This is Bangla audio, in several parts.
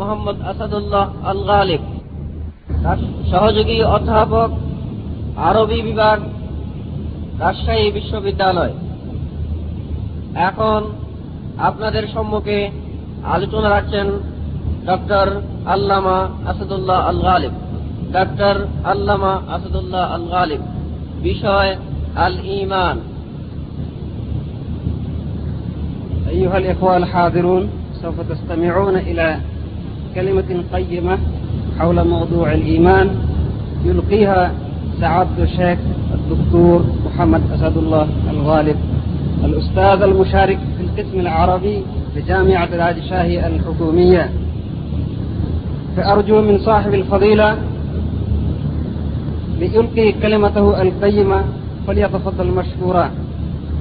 মোহাম্মদ আসাদুল্লাহ আল গালিব সহযোগী অধ্যাপক আরবি বিভাগ রাজশাহী বিশ্ববিদ্যালয় এখন আপনাদের সম্মুখে আলোচনা রাখছেন ডক্টর আল্লামা আসাদুল্লাহ আল গালিব ডক্টর আল্লামা আসাদুল্লাহ আল গালিব বিষয় আল ইমান أيها الإخوة الحاضرون سوف تستمعون إلى كلمة قيمة حول موضوع الإيمان. يلقيها سعادة الشيخ الدكتور محمد أسد الله الغالب الأستاذ المشارك في القسم العربي بجامعة العادشاهي الحكومية. فأرجو من صاحب الفضيلة ليلقي كلمته القيمة فليتفضل مشكورا.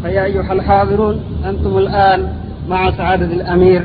فيا أيها الحاضرون أنتم الآن مع سعادة الأمير.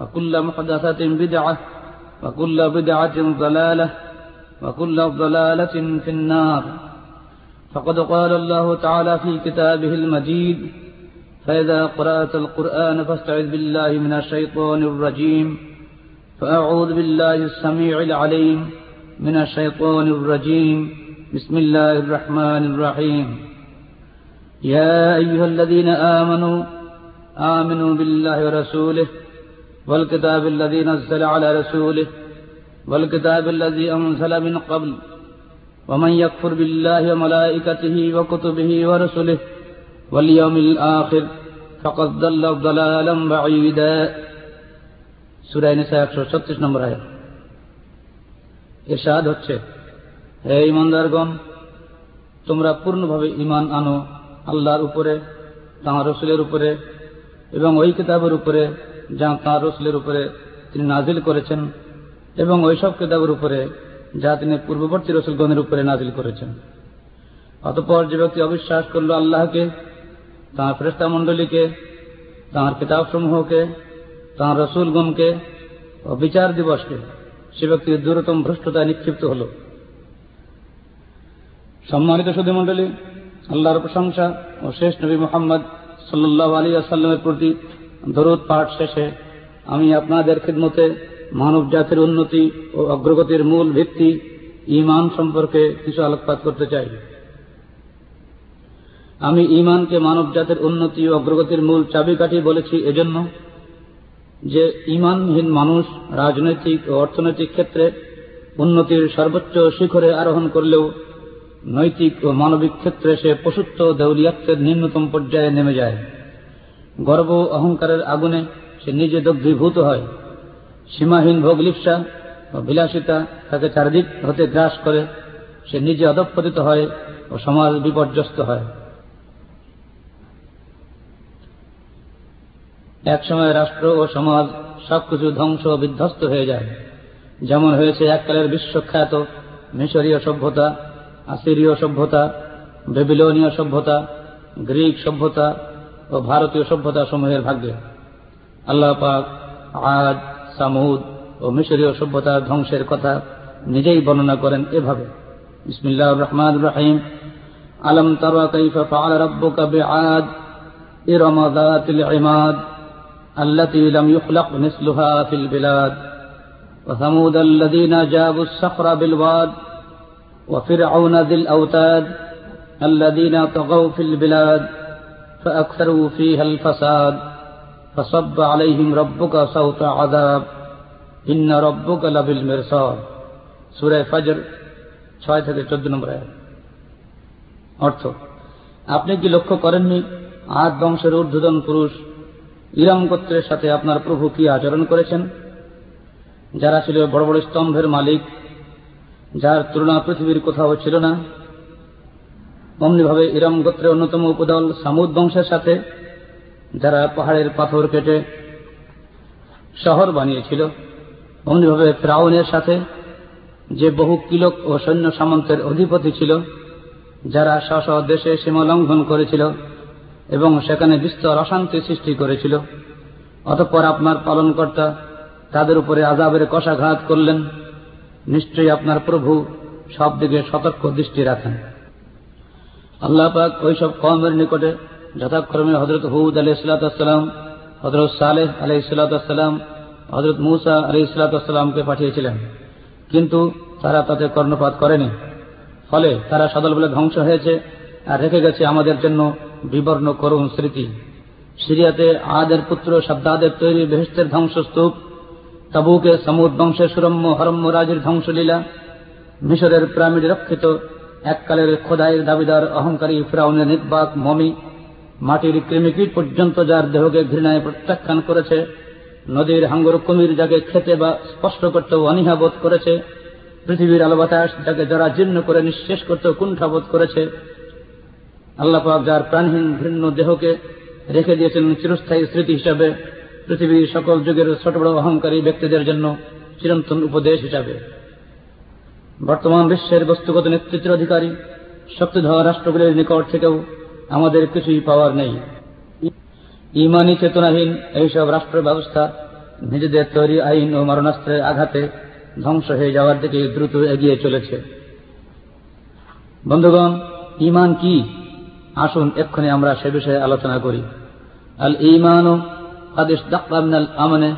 وكل محدثة بدعة وكل بدعة ضلالة وكل ضلالة في النار. فقد قال الله تعالى في كتابه المجيد فإذا قرأت القرآن فاستعذ بالله من الشيطان الرجيم فأعوذ بالله السميع العليم من الشيطان الرجيم. بسم الله الرحمن الرحيم. يا أيها الذين آمنوا آمنوا بالله ورسوله والكتاب الذي نزل على رسوله والكتاب الذي أنزل من قبل ومن يكفر بالله وملائكته وكتبه ورسله واليوم الآخر فقد ضل ضلالا بعيدا سورة نساء 136 নম্বর আয়াত ইরশাদ হচ্ছে হে ইমানদারগণ তোমরা পূর্ণভাবে ইমান আনো আল্লাহর উপরে তাঁর রসুলের উপরে এবং ওই কিতাবের উপরে যা তাঁর রসুলের উপরে তিনি নাজিল করেছেন এবং ওইসব কিতাবের উপরে যা তিনি পূর্ববর্তী রসুলগণের উপরে নাজিল করেছেন। অতপর যে ব্যক্তি অবিশ্বাস করল আল্লাহকে, তাঁর ফেরেস্তা মণ্ডলীকে তাঁর কিতাবসমূহকে, তাঁর রসুলগণকে ও বিচার দিবসকে, সে ব্যক্তির দূরতম ভ্রষ্টতায় নিক্ষিপ্ত হল। সম্মানিত সুদী মণ্ডলী আল্লাহর প্রশংসা ও শেষ নবী মোহাম্মদ সাল্লাহ আলী আসাল্লামের প্রতি দরুদ পাঠ শেষে আমি আপনাদের খিদমতে মানব জাতির উন্নতি ও অগ্রগতির মূল ভিত্তি ইমান সম্পর্কে কিছু আলোকপাত করতে চাই। আমি ইমানকে মানব জাতির উন্নতি ও অগ্রগতির মূল চাবিকাঠি বলেছি এজন্য যে ইমানহীন মানুষ রাজনৈতিক ও অর্থনৈতিক ক্ষেত্রে উন্নতির সর্বোচ্চ শিখরে আরোহণ করলেও নৈতিক ও মানবিক ক্ষেত্রে সে পশুত্ব দেউলিয়াত্বের নিম্নতম পর্যায়ে নেমে যায়। গর্ব অহংকারের আগুনে সে নিজে দগ্ধীভূত হয়। সীমাহীন ভোগ লিপসা ও বিলাসিতা তাকে চারিদিক হতে গ্রাস করে। সে নিজে অধঃপতিত হয় ও সমাজ বিপর্যস্ত হয়। একসময় রাষ্ট্র ও সমাজ সবকিছু ধ্বংস ও বিধ্বস্ত হয়ে যায়। যেমন হয়েছে এককালের বিশ্বখ্যাত মিশরীয় সভ্যতা আসিরীয় সভ্যতা, বেবিলনীয় সভ্যতা, গ্রিক সভ্যতা ও ভারতীয় সভ্যতা সমূহের ভাগ্যে আল্লাহ পাক আজ সামুদ ও মিশরীয় সভ্যতার ধ্বংসের কথা নিজেই বর্ণনা করেন এভাবে বিসমিল্লাহ রহমান রাহিম আলম তারা কাইফা ফাআল রাব্বুকা বিআদ ইরম যাতিল ইমাদ التي لم يخلق مثلها في البلاد وثمود الذين جابوا الصخر بالواد وفرعون ذي الأوتاد الذين طغوا في البلاد فأكثروا فيها الفساد فصب عليهم ربك صوت عذاب إن ربك لبالمرصاد سورة فجر ছয় থেকে চোদ্দ নম্বর আয়াত অর্থ আপনি কি লক্ষ্য করেননি আদ বংশের ঊর্ধ্বতন পুরুষ ইরাম গোত্রের সাথে আপনার প্রভু কি আচরণ করেছেন যারা ছিল বড় বড় স্তম্ভের মালিক যার তুলনা পৃথিবীর কোথাও ছিল না অমনিভাবে ইরাম গোত্রের অন্যতম উপদল সামুদ বংশের সাথে, যারা পাহাড়ের পাথর কেটে শহর বানিয়েছিল, অমনিভাবে ফ্রাউনের সাথে যে বহু কিলক ও সৈন্য সামন্তের অধিপতি ছিল, যারা স্ব দেশে সীমা লঙ্ঘন করেছিল এবং সেখানে বিস্তর অশান্তি সৃষ্টি করেছিল, অতঃপর আপনার পালনকর্তা তাদের উপরে আজাবের কষাঘাত করলেন, নিশ্চয়ই আপনার প্রভু সব দিকে সতর্ক দৃষ্টি রাখেন। আল্লাহ পাক ওইসব কমের নিকটে যথাক্রমে হজরত হুদ আলি ইসলাতাম হজরত সালেহ আলি ইসলাতাম হজরত মুসা আলি ইসলাতামকে পাঠিয়েছিলেন। কিন্তু তারা তাতে কর্ণপাত করেনি। ফলে তারা সদল বলে ধ্বংস হয়েছে আর রেখে গেছে আমাদের জন্য বিবর্ণ করুণ স্মৃতি। সিরিয়াতে আদের পুত্র সাদ্দাদের তৈরি বেহেস্তের ধ্বংসস্তূপ, তাবুকে সমুদ বংশের সুরম্য হরম্য রাজের ধ্বংসলীলা, মিশরের প্রামিড রক্ষিত এককালের খোদাইয়ের দাবিদার, অহংকারী ফ্রাউনের নির্বাক মমি মাটির কৃমিকীট পর্যন্ত যার দেহকে ঘৃণায় প্রত্যাখ্যান করেছে, নদীর হাঙ্গর কুমির যাকে খেতে বা স্পষ্ট করতেও অনীহাবোধ করেছে, পৃথিবীর আলো বাতাস যাকে যারা জীর্ণ করে নিঃশেষ করতেও কুণ্ঠাবোধ করেছে আল্লাপাক যার প্রাণহীন ঘৃণ্য দেহকে রেখে দিয়েছেন চিরস্থায়ী স্মৃতি হিসাবে, পৃথিবীর সকল যুগের ছোট বড় অহংকারী ব্যক্তিদের জন্য চিরন্তন উপদেশ হিসাবে। বর্তমান বিশ্বের বস্তুগত নেতৃত্বের অধিকারী, শক্তিধর রাষ্ট্রগুলির নিকট থেকেও আমাদের কিছুই পাওয়ার নেই। ইমানি চেতনাহীন এইসব রাষ্ট্র ব্যবস্থা নিজেদের তৈরি আইন ও মারণাস্ত্রের আঘাতে ধ্বংস হয়ে যাওয়ার দিকে দ্রুত এগিয়ে চলেছে। বন্ধুগণ, ইমান কি? আসুন এক্ষণে আমরা সে বিষয়ে আলোচনা করি। আল ইমান আমনে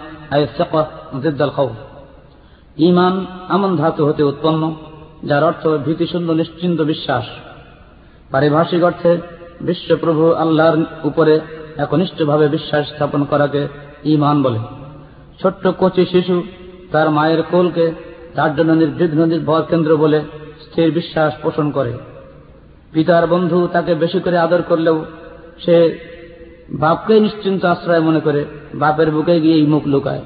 ইমান এমন ধাতু হতে উৎপন্ন, যার অর্থ ভীতিশূন্য নিশ্চিন্ত বিশ্বাস। পারিভাষিক অর্থে, বিশ্বপ্রভু আল্লাহর উপরে একনিষ্ঠভাবে বিশ্বাস স্থাপন করাকে ইমান বলে। ছোট্ট কচি শিশু তার মায়ের কোলকে তার জন্য নির্বিঘ্ন নির্ভর কেন্দ্র বলে স্থির বিশ্বাস পোষণ করে। পিতার বন্ধু তাকে বেশি করে আদর করলেও সে বাপকে নিশ্চিন্ত আশ্রয় মনে করে, বাপের বুকে গিয়েই মুখ লুকায়।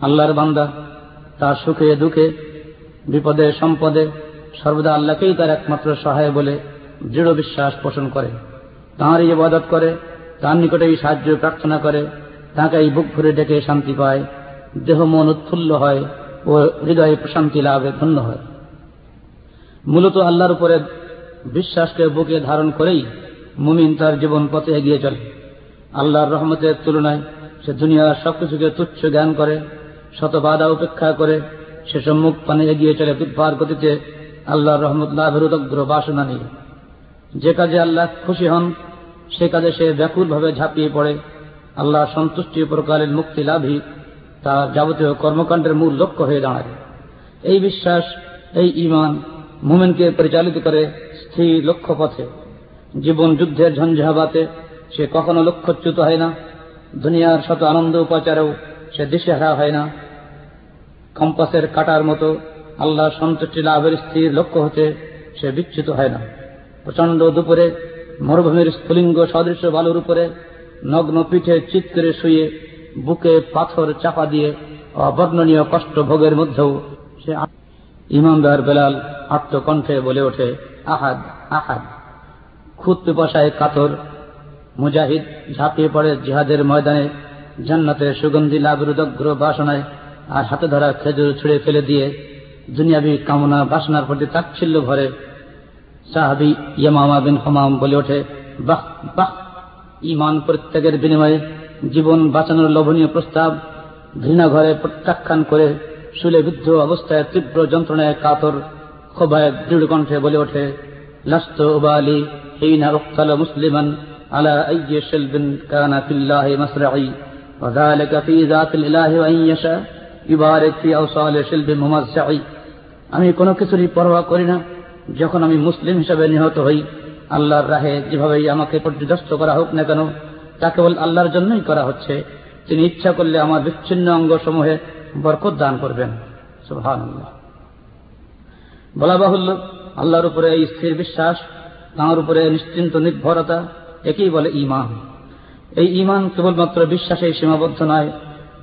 আল্লাহর বান্দা তার সুখে, দুঃখে, বিপদে, সম্পদে সর্বদা আল্লাহকেই তার একমাত্র সহায় বলে দৃঢ় বিশ্বাস পোষণ করে। তাঁরই ইবাদত করে তার নিকটেই সাহায্য প্রার্থনা করে তাঁকেই বুক ভরে ডেকে শান্তি পায়, দেহ মন উৎফুল্ল হয় ও হৃদয়ে প্রশান্তি লাভে ধন্য হয়। মূলত আল্লাহর উপরে বিশ্বাসকে বুকে ধারণ করেই মুমিন তার জীবন পথে এগিয়ে চলে। আল্লাহর রহমতের তুলনায় সে দুনিয়ার সবকিছুকে তুচ্ছ জ্ঞান করে শত বাধা উপেক্ষা করে সে সম্মুখ পানে এগিয়ে চলে দুর্বার গতিতে আল্লাহর রহমত লাভের উদগ্র বাসনা নিয়ে। যে কাজে আল্লাহ খুশি হন, সে কাজে সে ব্যাকুলভাবে ঝাঁপিয়ে পড়ে। আল্লাহ সন্তুষ্টি প্রকারের মুক্তি লাভই তার যাবতীয় কর্মকাণ্ডের মূল লক্ষ্য হয়ে দাঁড়ায়। এই বিশ্বাস, এই ইমান মুমেনকে পরিচালিত করে স্থির লক্ষ্য পথে। জীবন যুদ্ধের ঝঞ্ঝাবাতে সে কখনো লক্ষ্যচ্যুত হয় না। দুনিয়ার শত আনন্দ উপাচারেও সে দিশেহারা হয় না। কম্পাসের কাটার মতো আল্লাহ সন্তুষ্টি লাভের স্থির লক্ষ্য হতে সে বিচ্যুত হয় না। প্রচণ্ড দুপুরে মরুভূমির স্ফুলিঙ্গ সদৃশ্য বালুর উপরে নগ্ন পিঠে চিৎ করে শুয়ে বুকে পাথর চাপা দিয়ে অবর্ণনীয় কষ্ট ভোগের মধ্যেও সে ইমামদার বেলাল আত্মকণ্ঠে বলে ওঠে, আহাদ আহাদ। খুদ পিপাসায় কাতর মুজাহিদ ঝাঁপিয়ে পড়ে জিহাদের ময়দানে জান্নাতের সুগন্ধি লাভরুদগ্র বাসনায় আর হাতে ধরা খেজুর ছুঁড়ে ফেলে দিয়ে দুনিয়াবি কামনা বাসনার প্রতি তাচ্ছিল্য ভরে সাহাবি ইয়ামা বিন হমাম বলে ওঠে, বাহ বাহ। ইমান পরিত্যাগের বিনিময়ে জীবন বাঁচানোর লোভনীয় প্রস্তাব ঘৃণা ঘরে প্রত্যাখ্যান করে শুলে বিদ্ধ অবস্থায় তীব্র যন্ত্রণায় কাতর খোবায় দৃঢ় কণ্ঠে বলে ওঠে, লাস্ত ওবালি হেইনা রক্তাল মুসলিমান আলা আইয়ে শেলবিন কানা ফিল্লাহ মাসরাই وذلك في ذات الإله وإن يشاء يبارك في أوصال شلب ممزعي আমি কোনো কিছুরই পরোয়া করি না যখন আমি মুসলিম হিসাবে নিহত হই আল্লাহর রাহে যেভাবেই আমাকে পর্যদস্ত করা হোক না কেন তা কেবল আল্লাহর জন্যই করা হচ্ছে তিনি ইচ্ছা করলে আমার বিচ্ছিন্ন অঙ্গসমূহে বরকত দান করবেন সুবহানাল্লাহ বলা বাহুল্য আল্লাহর উপরে এই স্থির বিশ্বাস তাঁর উপরে নিশ্চিন্ত নির্ভরতা একেই বলে ইমান এই ইমান কেবলমাত্র বিশ্বাসেই সীমাবদ্ধ নয়,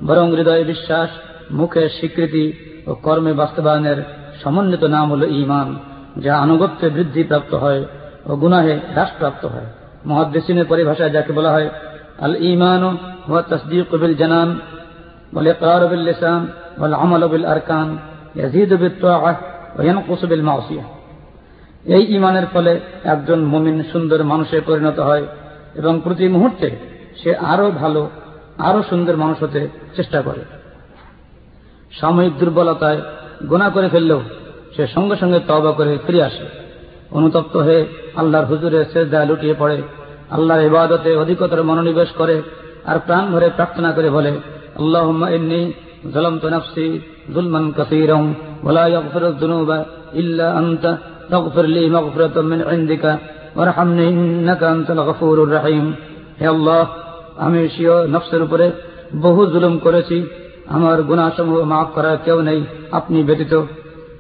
বরং হৃদয়ে বিশ্বাস, মুখে স্বীকৃতি ও কর্মে বাস্তবায়নের সমন্বিত নাম হল ইমান যা আনুগত্যে বৃদ্ধি প্রাপ্ত হয় ও গুনাহে হ্রাসপ্রাপ্ত হয়। মহাদ্দেশিনের পরিভাষায় যাকে বলা হয়, আল ইমান বিল জানান বিত তাআহ ওয়া ইয়ানকুসু বিল মাসিয়াহ এই ইমানের ফলে একজন মুমিন সুন্দর মানুষে পরিণত হয় এবং প্রতি মুহূর্তে সে আরো ভালো আরো সুন্দর মানুষ হতে চেষ্টা করে সাময়িক দুর্বলতায় গোনা করে ফেললেও সে সঙ্গে সঙ্গে তবা করে ফিরে আসে অনুতপ্ত হয়ে আল্লাহর হুজুরে শ্রদ্ধা লুটিয়ে পড়ে আল্লাহর ইবাদতে অধিকতর মনোনিবেশ করে আর প্রাণ ভরে প্রার্থনা করে বলে আল্লাহ ইন্নি ظلمت نفسي ظلما كثيرا ولا يغفر الذنوب إلا أنت فاغفر لي مغفرة من عندك وارحمني إنك أنت الغفور الرحيم হে আল্লাহ আমি স্বীয় নফসের উপরে বহু জুলুম করেছি। আমার গুণাসমূহ মাফ করার কেউ নেই। আপনি ব্যতীত।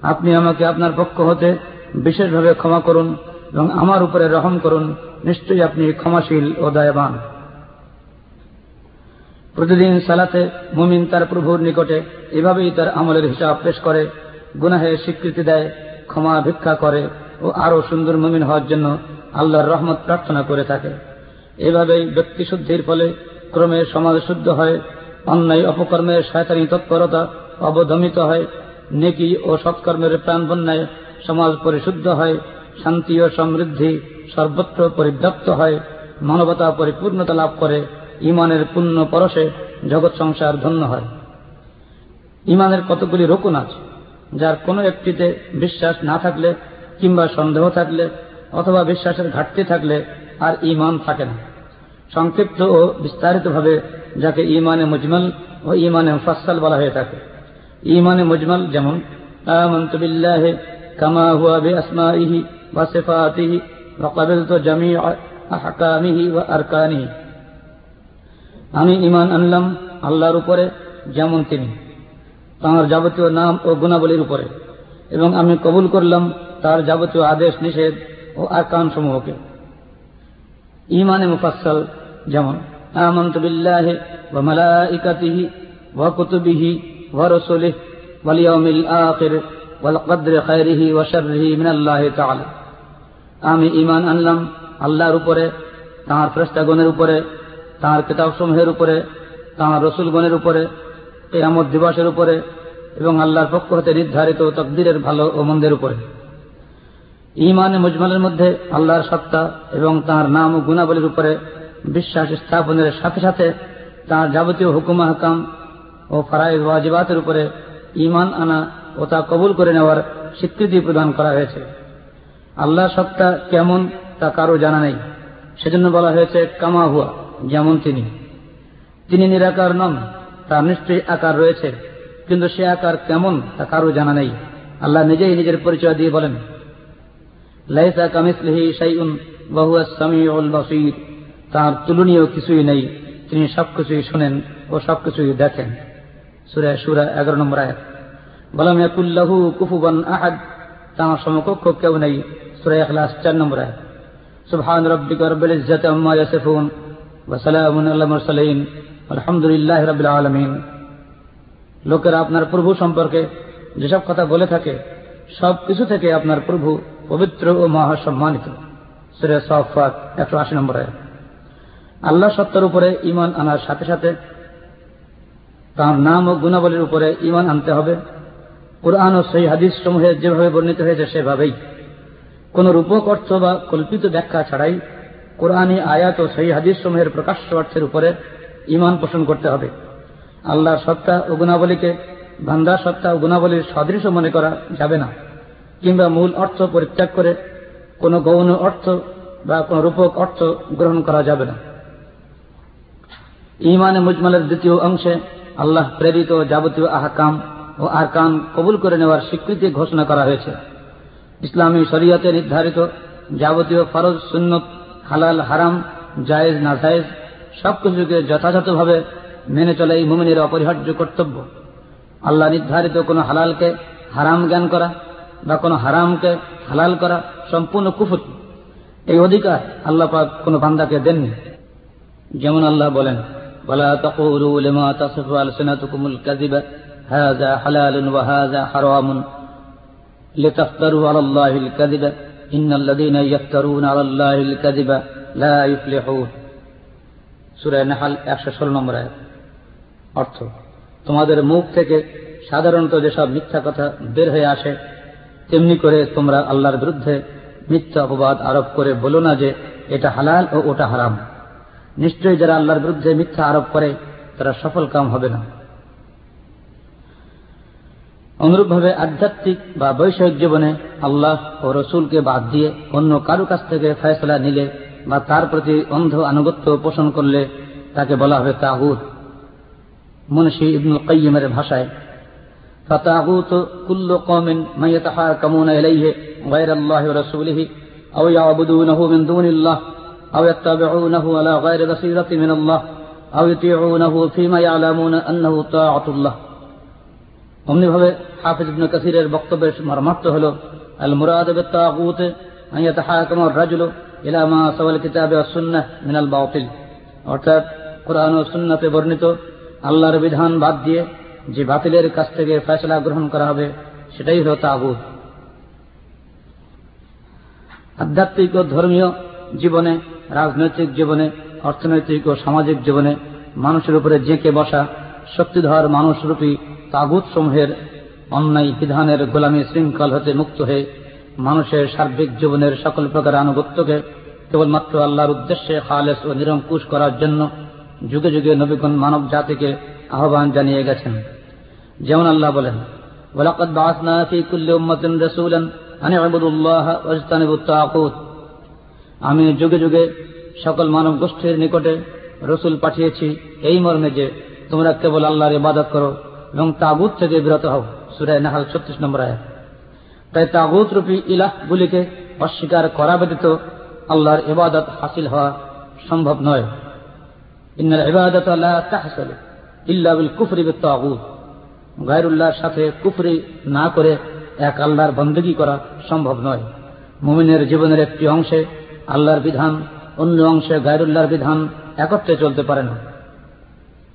আপনি আমাকে আপনার পক্ষ হতে বিশেষভাবে ক্ষমা করুন এবং আমার উপরে রহম করুন। নিশ্চয়ই আপনি ক্ষমাশীল ও দয়াবান। প্রতিদিন সালাতে মুমিন তার প্রভুর নিকটে এভাবেই তার আমলের হিসাব পেশ করে, গুনাহে স্বীকৃতি দেয়, ক্ষমা ভিক্ষা করে ও আরও সুন্দর মুমিন হওয়ার জন্য আল্লাহর রহমত প্রার্থনা করে থাকে। এভাবেই ব্যক্তি শুদ্ধির ফলে ক্রমে সমাজ শুদ্ধ হয়, অন্যায় অপকর্মের শয়তানি তৎপরতা অবদমিত হয়, নেকি ও সৎকর্মের প্রাণ বন্যায় সমাজ পরিশুদ্ধ হয়, শান্তি ও সমৃদ্ধি সর্বত্র পরিব্যাপ্ত হয়, মানবতা পরিপূর্ণতা লাভ করে, ইমানের পূর্ণ পরশে জগৎ সংসার ধন্য হয়। ইমানের কতগুলি রকুন আছে, যার কোনো একটিতে বিশ্বাস না থাকলে কিংবা সন্দেহ থাকলে অথবা বিশ্বাসের ঘাটতি থাকলে আর ইমান থাকে না। সংক্ষিপ্ত ও বিস্তারিতভাবে যাকে ইমানে মুজমল ও ইমানে মুফাসাল বলা হয়ে থাকে ইমানে মুজমল যেমন آمنت بالله كما هو بأسمائه وصفاته وقبلت جميع أحكامه وأركانه আমি ইমান আনলাম আল্লাহর উপরে যেমন তিনি তাঁর যাবতীয় নাম ও গুণাবলীর উপরে এবং আমি কবুল করলাম তার যাবতীয় আদেশ নিষেধ ও আকান সমূহকে ইমানে মুফাসল যেমন আমি ইমান আনলাম আল্লাহর উপরে, তাঁর ফেরেশতাগণের উপরে, তাঁর কিতাবসমূহের উপরে, তাঁর রসুলগণের উপরে, কেয়ামত দিবসের উপরে এবং আল্লাহর পক্ষ হতে নির্ধারিত তকদিরের ভালো ও মন্দের উপরে। ইমান মুজমালের মধ্যে আল্লাহর সত্তা এবং তাঁর নাম ও গুণাবলীর উপরে বিশ্বাস স্থাপনের সাথে সাথে তার যাবতীয় হুকুম হাকাম ও ফারাইজ ওয়াজিবাতের উপরে ইমান আনা ও তা কবুল করে নেওয়ার স্বীকৃতি প্রদান করা হয়েছে। আল্লাহর সত্তা কেমন তা কারও জানা নেই। সেজন্য বলা হয়েছে, কামা হুয়া, যেমন তিনি। তিনি নিরাকার নন, তার নিশ্চয়ই আকার রয়েছে, কিন্তু সে আকার কেমন তা কারও জানা নেই। আল্লাহ নিজেই নিজের পরিচয় দিয়ে বলেন, লাইসা কামিসলিহি শাইউন বহুয়া সামিউল বাসীর। তার তুলনীয় কিছুই নেই। তিনি সবকিছুই শোনেন ও সবকিছুই দেখেন। সুরা সুরা এগারো নম্বর আয়াত। বলাম ইয়াকুল্লাহু কুফুবান আহাদ। তার সমকক্ষ কেউ নেই। সুরা এখলাস চার নম্বর আয়াত। সুবহান রব্বিকা রব্বিল ইজ্জাতি আম্মা ইয়াসিফুন ওয়াসালাম মুরসালিন। আলহামদুলিল্লাহ রবিল আলমিন। লোকেরা আপনার প্রভু সম্পর্কে যেসব কথা বলে থাকে সব কিছু থেকে আপনার প্রভু পবিত্র ও মহাসম্মানিত। সুরে সফাত একশো আশি নম্বর নম্বরে আল্লাহ সত্তার উপরে ইমান আনার সাথে সাথে তার নাম ও গুণাবলীর উপরে ইমান আনতে হবে। কোরআন ও সেই হাদিস সমূহে যেভাবে বর্ণিত হয়েছে, সেভাবেই। কোন রূপক, অর্থ বা কল্পিত ব্যাখ্যা ছাড়াই কোরআনী আয়াত ও সেই হাদিস সমূহের প্রকাশ্য অর্থের উপরে ইমান পোষণ করতে হবে। আল্লাহ সত্তা ও গুণাবলীকে বান্দার সত্তা ও গুণাবলীর সদৃশ মনে করা যাবে না, কিংবা মূল অর্থ পরিত্যাগ করে কোনো গৌণ অর্থ বা কোনো রূপক অর্থ গ্রহণ করা যাবে না। ইমানে মুজমালের দ্বিতীয় অংশে আল্লাহ প্রেরিত যাবতীয় আহকাম ও আরকান কবুল করে নেওয়ার স্বীকৃতি ঘোষণা করা হয়েছে। ইসলামী শরীয়তে নির্ধারিত যাবতীয় ফরজ, সুন্নত, হালাল, হারাম, জায়েজ না জায়েজ সবকিছুকে যথাযথভাবে মেনে চলে এই মুমিনের অপরিহার্য কর্তব্য। আল্লাহ নির্ধারিত কোনো হালালকে হারাম জ্ঞান করা বা কোনো হারামকে হালাল করা সম্পূর্ণ কুফুত এই অধিকার আল্লাহ কোনো বান্দাকে দেননি। যেমন আল্লাহ বলেন ولا تقولوا لما تصف ألسنتكم الكذب هذا حلال وهذا حرام لتفتروا على الله الكذب إن الذين يفترون على الله الكذب لا يفلحون সুরায় নাহাল একশো ষোলো নম্বর আয়াত অর্থ তোমাদের মুখ থেকে সাধারণত যেসব মিথ্যা কথা বের হয়ে আসে তেমনি করে তোমরা আল্লাহর বিরুদ্ধে মিথ্যা অপবাদ আরোপ করে বলো না যে এটা হালাল ও ওটা হারাম নিশ্চয়ই যারা আল্লাহর বিরুদ্ধে মিথ্যা আরোপ করে তারা সফল কাম হবে না অনুরূপভাবে আধ্যাত্মিক বা বৈষয়িক জীবনে আল্লাহ ও রসুলকে বাদ দিয়ে অন্য কারো কাছ থেকে ফয়সলা নিলে বা তার প্রতি অন্ধ আনুগত্য পোষণ করলে তাকে বলা হবে তাগুত মুনশি ইবনুল কাইমের ভাষায় فطاغوت كل قوم من يتحاكمون إليه غير الله ورسوله أو يعبدونه من دون الله أو يتبعونه على غير بصيرة من الله أو يطيعونه فيما يعلمون أنه طاعة الله অমনিভাবে হাফিজ ইবনে কাসিরের বক্তব্যের মর্মার্থ হল আল মুরাদ বিত্তাগুত আন ইয়াতাহাকামু আর-রাজুলু ইলা মা সাওয়াল কিতাবে ওয়াস সুন্নাহ মিন আল বাতিল অর্থাৎ কোরআন ও সুন্নাতে বর্ণিত আল্লাহর বিধান বাদ দিয়ে যে বাতিলের কাছ থেকে ফয়সলা গ্রহণ করা হবে সেটাই হল তাগুত আধ্যাত্মিক ও ধর্মীয় জীবনে রাজনৈতিক জীবনে, অর্থনৈতিক ও সামাজিক জীবনে মানুষের উপরে জেঁকে বসা শক্তিধর মানুষরূপী তাগুত সমূহের অন্যায় বিধানের গোলামী শৃঙ্খল হতে মুক্ত হয়ে মানুষের সার্বিক জীবনের সকল প্রকার আনুগত্যকে কেবলমাত্র আল্লাহর উদ্দেশ্যে খালেস ও নিরঙ্কুশ করার জন্য যুগে যুগে নবীগণ মানব জাতিকে আহ্বান জানিয়ে গেছেন। যেমন আল্লাহ বলেন, ওয়ালাকাদ বাআসনা ফী কুল্লি উম্মাতিন রাসূলান আন ইবুদুল্লাহ ওয়াজতানিবুত তাগুত। আমি যুগে যুগে সকল মানব গোষ্ঠীর নিকটে রসুল পাঠিয়েছি এই মর্মে যে তোমরা কেবল আল্লাহর ইবাদত করো এবং তাগুত থেকে বিরত হও। সুরায় নাহাল ছত্রিশ নম্বর আয়াত। তাই তাগুত রূপী ইলাহগুলিকে অস্বীকার করা ব্যতীত আল্লাহর ইবাদত হাসিল হওয়া সম্ভব নয়। ইন্নাল ইবাদত লা তাহসালু ইল্লা বিল কুফরি বিত তাগুত। গায়রুল্লাহর সাথে কুফরি না করে এক আল্লাহর বন্দগি করা সম্ভব নয়। মুমিনের জীবনের একটি অংশে আল্লাহর বিধান, অন্য অংশে গায়রুল্লাহর বিধান একত্রে চলতে পারে না।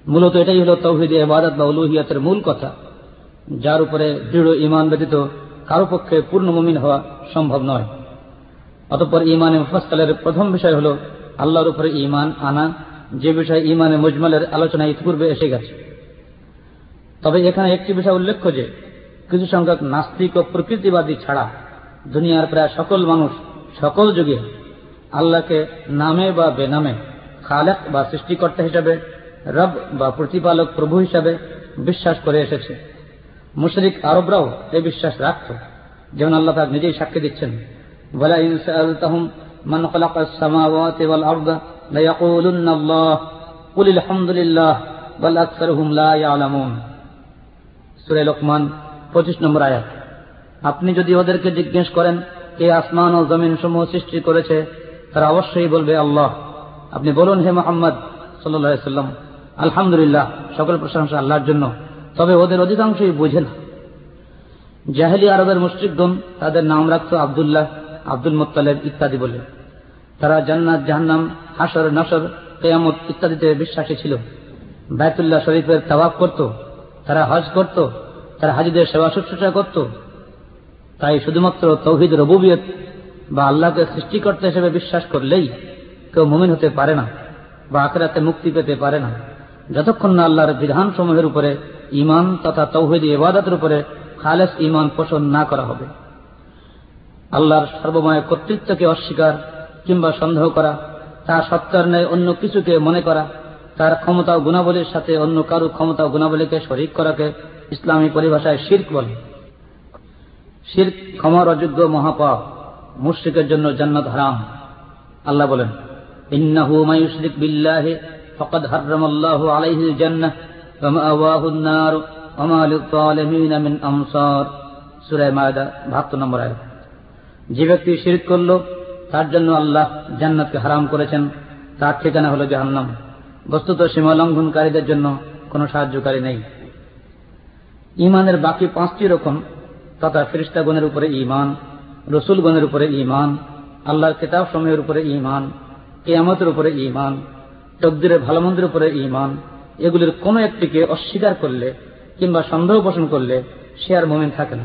মূলত এটাই হল তৌহিদে ইবাদত বা উলুহিয়াতের মূল কথা, যার উপরে দৃঢ় ইমান ব্যতীত কারও পক্ষে পূর্ণ মুমিন হওয়া সম্ভব নয়। অতঃপর ইমানে মুফাসকালের প্রথম বিষয় হল আল্লাহর উপরে ইমান আনা, যে বিষয়ে ইমানে মুজমালের আলোচনা ইতিপূর্বে এসে গেছে। তবে এখানে একটি বিষয় উল্লেখ্য যে, কিছু সংখ্যক নাস্তিক ও প্রকৃতিবাদী ছাড়া দুনিয়ার প্রায় সকল মানুষ সকল যুগে আল্লাহকে নামে বা বেনামে খালেক বা সৃষ্টিকর্তা হিসাবে, রব বা প্রতিপালক প্রভু হিসাবে বিশ্বাস করে এসেছে। মুশরিক আরবরাও এই বিশ্বাস রাখত, যেমন আল্লাহ তার নিজেই সাক্ষী দিচ্ছেন। বলা ইনসালতাহুম খালাকাস সামাওয়াতি ওয়াল আরদা লা আল্লাহ কুল আলহামদুলিল্লাহ, বাল আকসারুহুম লা ইয়ালামুন। সূরা লোকমান 25 নম্বর আয়াত। আপনি যদি ওদেরকে জিজ্ঞেস করেন কে আসমান ও জমিন সমূহ সৃষ্টি করেছে তারা অবশ্যই বলবে, আল্লাহ, আপনি বলুন হে মোহাম্মদ সাল্লাম আলহামদুলিল্লাহ, সকল প্রশংসা আল্লাহর জন্য। তবে ওদের অধিকাংশই বোঝে না। জাহেলি আরবের মুশ্রিকগণ তাদের নাম রাখত আবদুল্লাহ, আব্দুল মোত্তালেব ইত্যাদি বলে। তারা জান্নাত, জাহান্নাম হাসর নাসর কেয়ামত ইত্যাদিতে বিশ্বাসী ছিল। বায়তুল্লাহ শরীফের তাওয়াব করত, তারা হজ করত, তারা হাজিদের সেবা শুশ্রূষা করত। তাই শুধুমাত্র তৌহিদ রবুবিয়ত বা আল্লাহকে সৃষ্টিকর্তা হিসেবে বিশ্বাস করলেই কেউ মুমিন হতে পারে না বা আখেরাতে মুক্তি পেতে পারে না। যতক্ষণ না আল্লাহর বিধানসমূহের উপরে ইমান তথা তৌহিদি ইবাদতের উপরে খালেস ইমান পোষণ না করা হবে। আল্লাহর সর্বময় কর্তৃত্বকে অস্বীকার কিংবা সন্দেহ করা, তা সত্তার ন্যায় অন্য কিছুকে মনে করা, তার ক্ষমতা ও গুণাবলীর সাথে অন্য কারও ক্ষমতা ও গুণাবলীকে শরিক করাকে ইসলামী পরিভাষায় শির্ক বলে। শির্ক ক্ষমার অযোগ্য মহাপাপ। মুশ্রিকের জন্য জান্নাত হারাম। আল্লাহ বলেন, ইন্নাহু মায়ুশরিক বিল্লাহি ফাকাদ আলাইহিল নার মিন সূরা মায়দা 72 নম্বর আয়াত। যে ব্যক্তি শিরক করল, তার জন্য আল্লাহ জান্নাতকে হারাম করেছেন। তার ঠিকানা হলো জাহান্নাম। বস্তুত সীমা লঙ্ঘনকারীদের জন্য কোনো সাহায্যকারী নেই। ইমানের বাকি পাঁচটি রকম তথা ফেরিস্তাগণের উপরে ইমান রসুলগণের উপরে ইমান আল্লাহর কিতাব সমূহের উপরে ইমান কেয়ামতের উপরে ইমান তকদিরের ভালোমন্দের উপরে ইমান এগুলির কোনো একটিকে অস্বীকার করলে কিংবা সন্দেহ পোষণ করলে সে আর মোমেন থাকে না।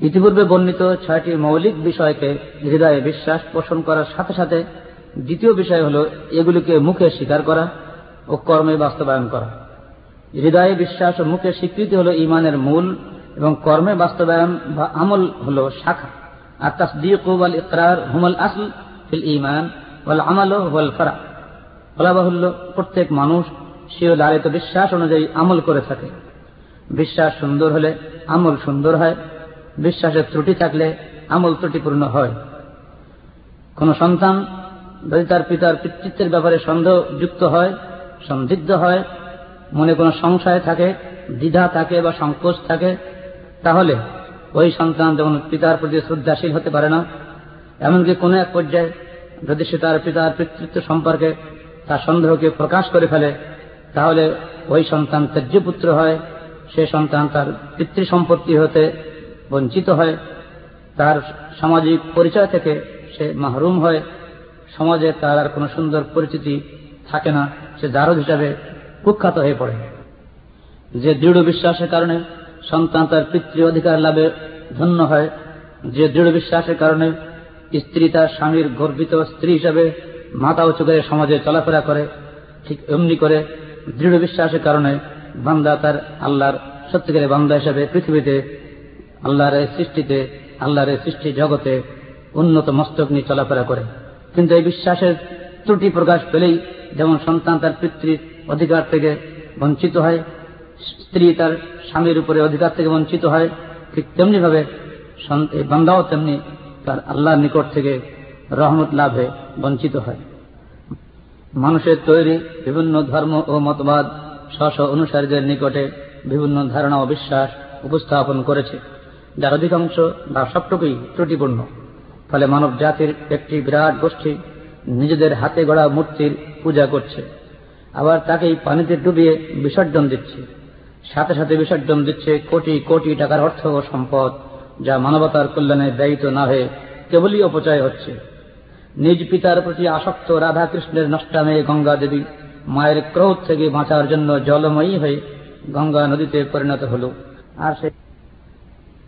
ইতিপূর্বে বর্ণিত ছয়টি মৌলিক বিষয়কে হৃদয়ে বিশ্বাস পোষণ করার সাথে সাথে দ্বিতীয় বিষয় হল এগুলিকে মুখে স্বীকার করা ও কর্মে বাস্তবায়ন করা। হৃদয়ে বিশ্বাস ও মুখে স্বীকৃতি হল ইমানের মূল এবং কর্মে বাস্তবায়ন বা আমল হল শাখা। আর তাসদিক ওয়াল ইকরার হুমল আসল ফিল ইমান ওয়াল আমাল ওয়াল ফারা বলা বাহুল্য, প্রত্যেক মানুষ সে লালিত বিশ্বাস অনুযায়ী আমল করে থাকে। বিশ্বাস সুন্দর হলে আমল সুন্দর হয়, বিশ্বাসের ত্রুটি থাকলে আমল ত্রুটিপূর্ণ হয়। কোন সন্তান যদি তার পিতার পিতৃত্বের ব্যাপারে সন্দেহ যুক্ত হয়, সন্দিগ্ধ হয়, মনে কোনো সংশয় থাকে, দ্বিধা থাকে বা সংকোচ থাকে তাহলে ওই সন্তান যেমন পিতার প্রতি শ্রদ্ধাশীল হতে পারে না। এমনকি কোনো এক পর্যায়ে যদি সে তার পিতার পিতৃত্ব সম্পর্কে তার সন্দেহকে প্রকাশ করে ফেলে, তাহলে ওই সন্তান ত্যাজ্যপুত্র হয়, সে সন্তান তার পিতৃ সম্পত্তি হতে বঞ্চিত হয়, তার সামাজিক পরিচয় থেকে সে মাহরুম হয়, সমাজে তার আর কোনো সুন্দর পরিচিতি থাকে না, সে দারদ হিসাবে কুখ্যাত হয়ে পড়ে। যে দৃঢ় বিশ্বাসের কারণে সন্তান তার পিতৃ অধিকার লাভে ধন্য হয়। যে দৃঢ় বিশ্বাসের কারণে স্ত্রী তার স্বামীর গর্বিত স্ত্রী হিসাবে মাথা উঁচু করে সমাজে চলাফেরা করে, ঠিক এমনি করে দৃঢ় বিশ্বাসের কারণে বান্দা তার আল্লাহর, সত্যিকারের বান্দা হিসাবে পৃথিবীতে, আল্লাহর সৃষ্টিতে, আল্লাহর সৃষ্টি জগতে উন্নত মস্তক নিয়ে চলাফেরা করে। কিন্তু এই বিশ্বাসের ত্রুটি প্রকাশ পেলেই যেমন সন্তান তার পিতৃ অধিকার থেকে বঞ্চিত হয় স্ত্রী তার স্বামীর উপরে অধিকার থেকে বঞ্চিত হয়, ঠিক তেমনি ভাবে বান্দাও তেমনি তার আল্লাহর নিকট থেকে রহমত লাভে বঞ্চিত হয়। মানুষের তৈরি বিভিন্ন ধর্ম ও মতবাদ স্ব অনুসারীদের নিকটে বিভিন্ন ধারণা ও বিশ্বাস উপস্থাপন করেছে, যার অধিকাংশ বা সবটুকুই ত্রুটিপূর্ণ। ফলে মানব জাতির একটি বিরাট গোষ্ঠী নিজেদের হাতে গড়া মূর্তির পূজা করছে, আবার তাকেই পানিতে ডুবিয়ে বিসর্জন দিচ্ছে। সাথে সাথে বিসর্জন দিচ্ছে কোটি কোটি টাকার অর্থ ও সম্পদ, যা মানবতার কল্যাণে ব্যয়িত না হয়ে কেবলই অপচয় হচ্ছে। নিজ পিতার প্রতি আসক্ত রাধা কৃষ্ণের নষ্টামে গঙ্গা দেবী মায়ের ক্রোধ থেকে বাঁচার জন্য জলময়ী হয়ে গঙ্গা নদীতে পরিণত হল। আর সে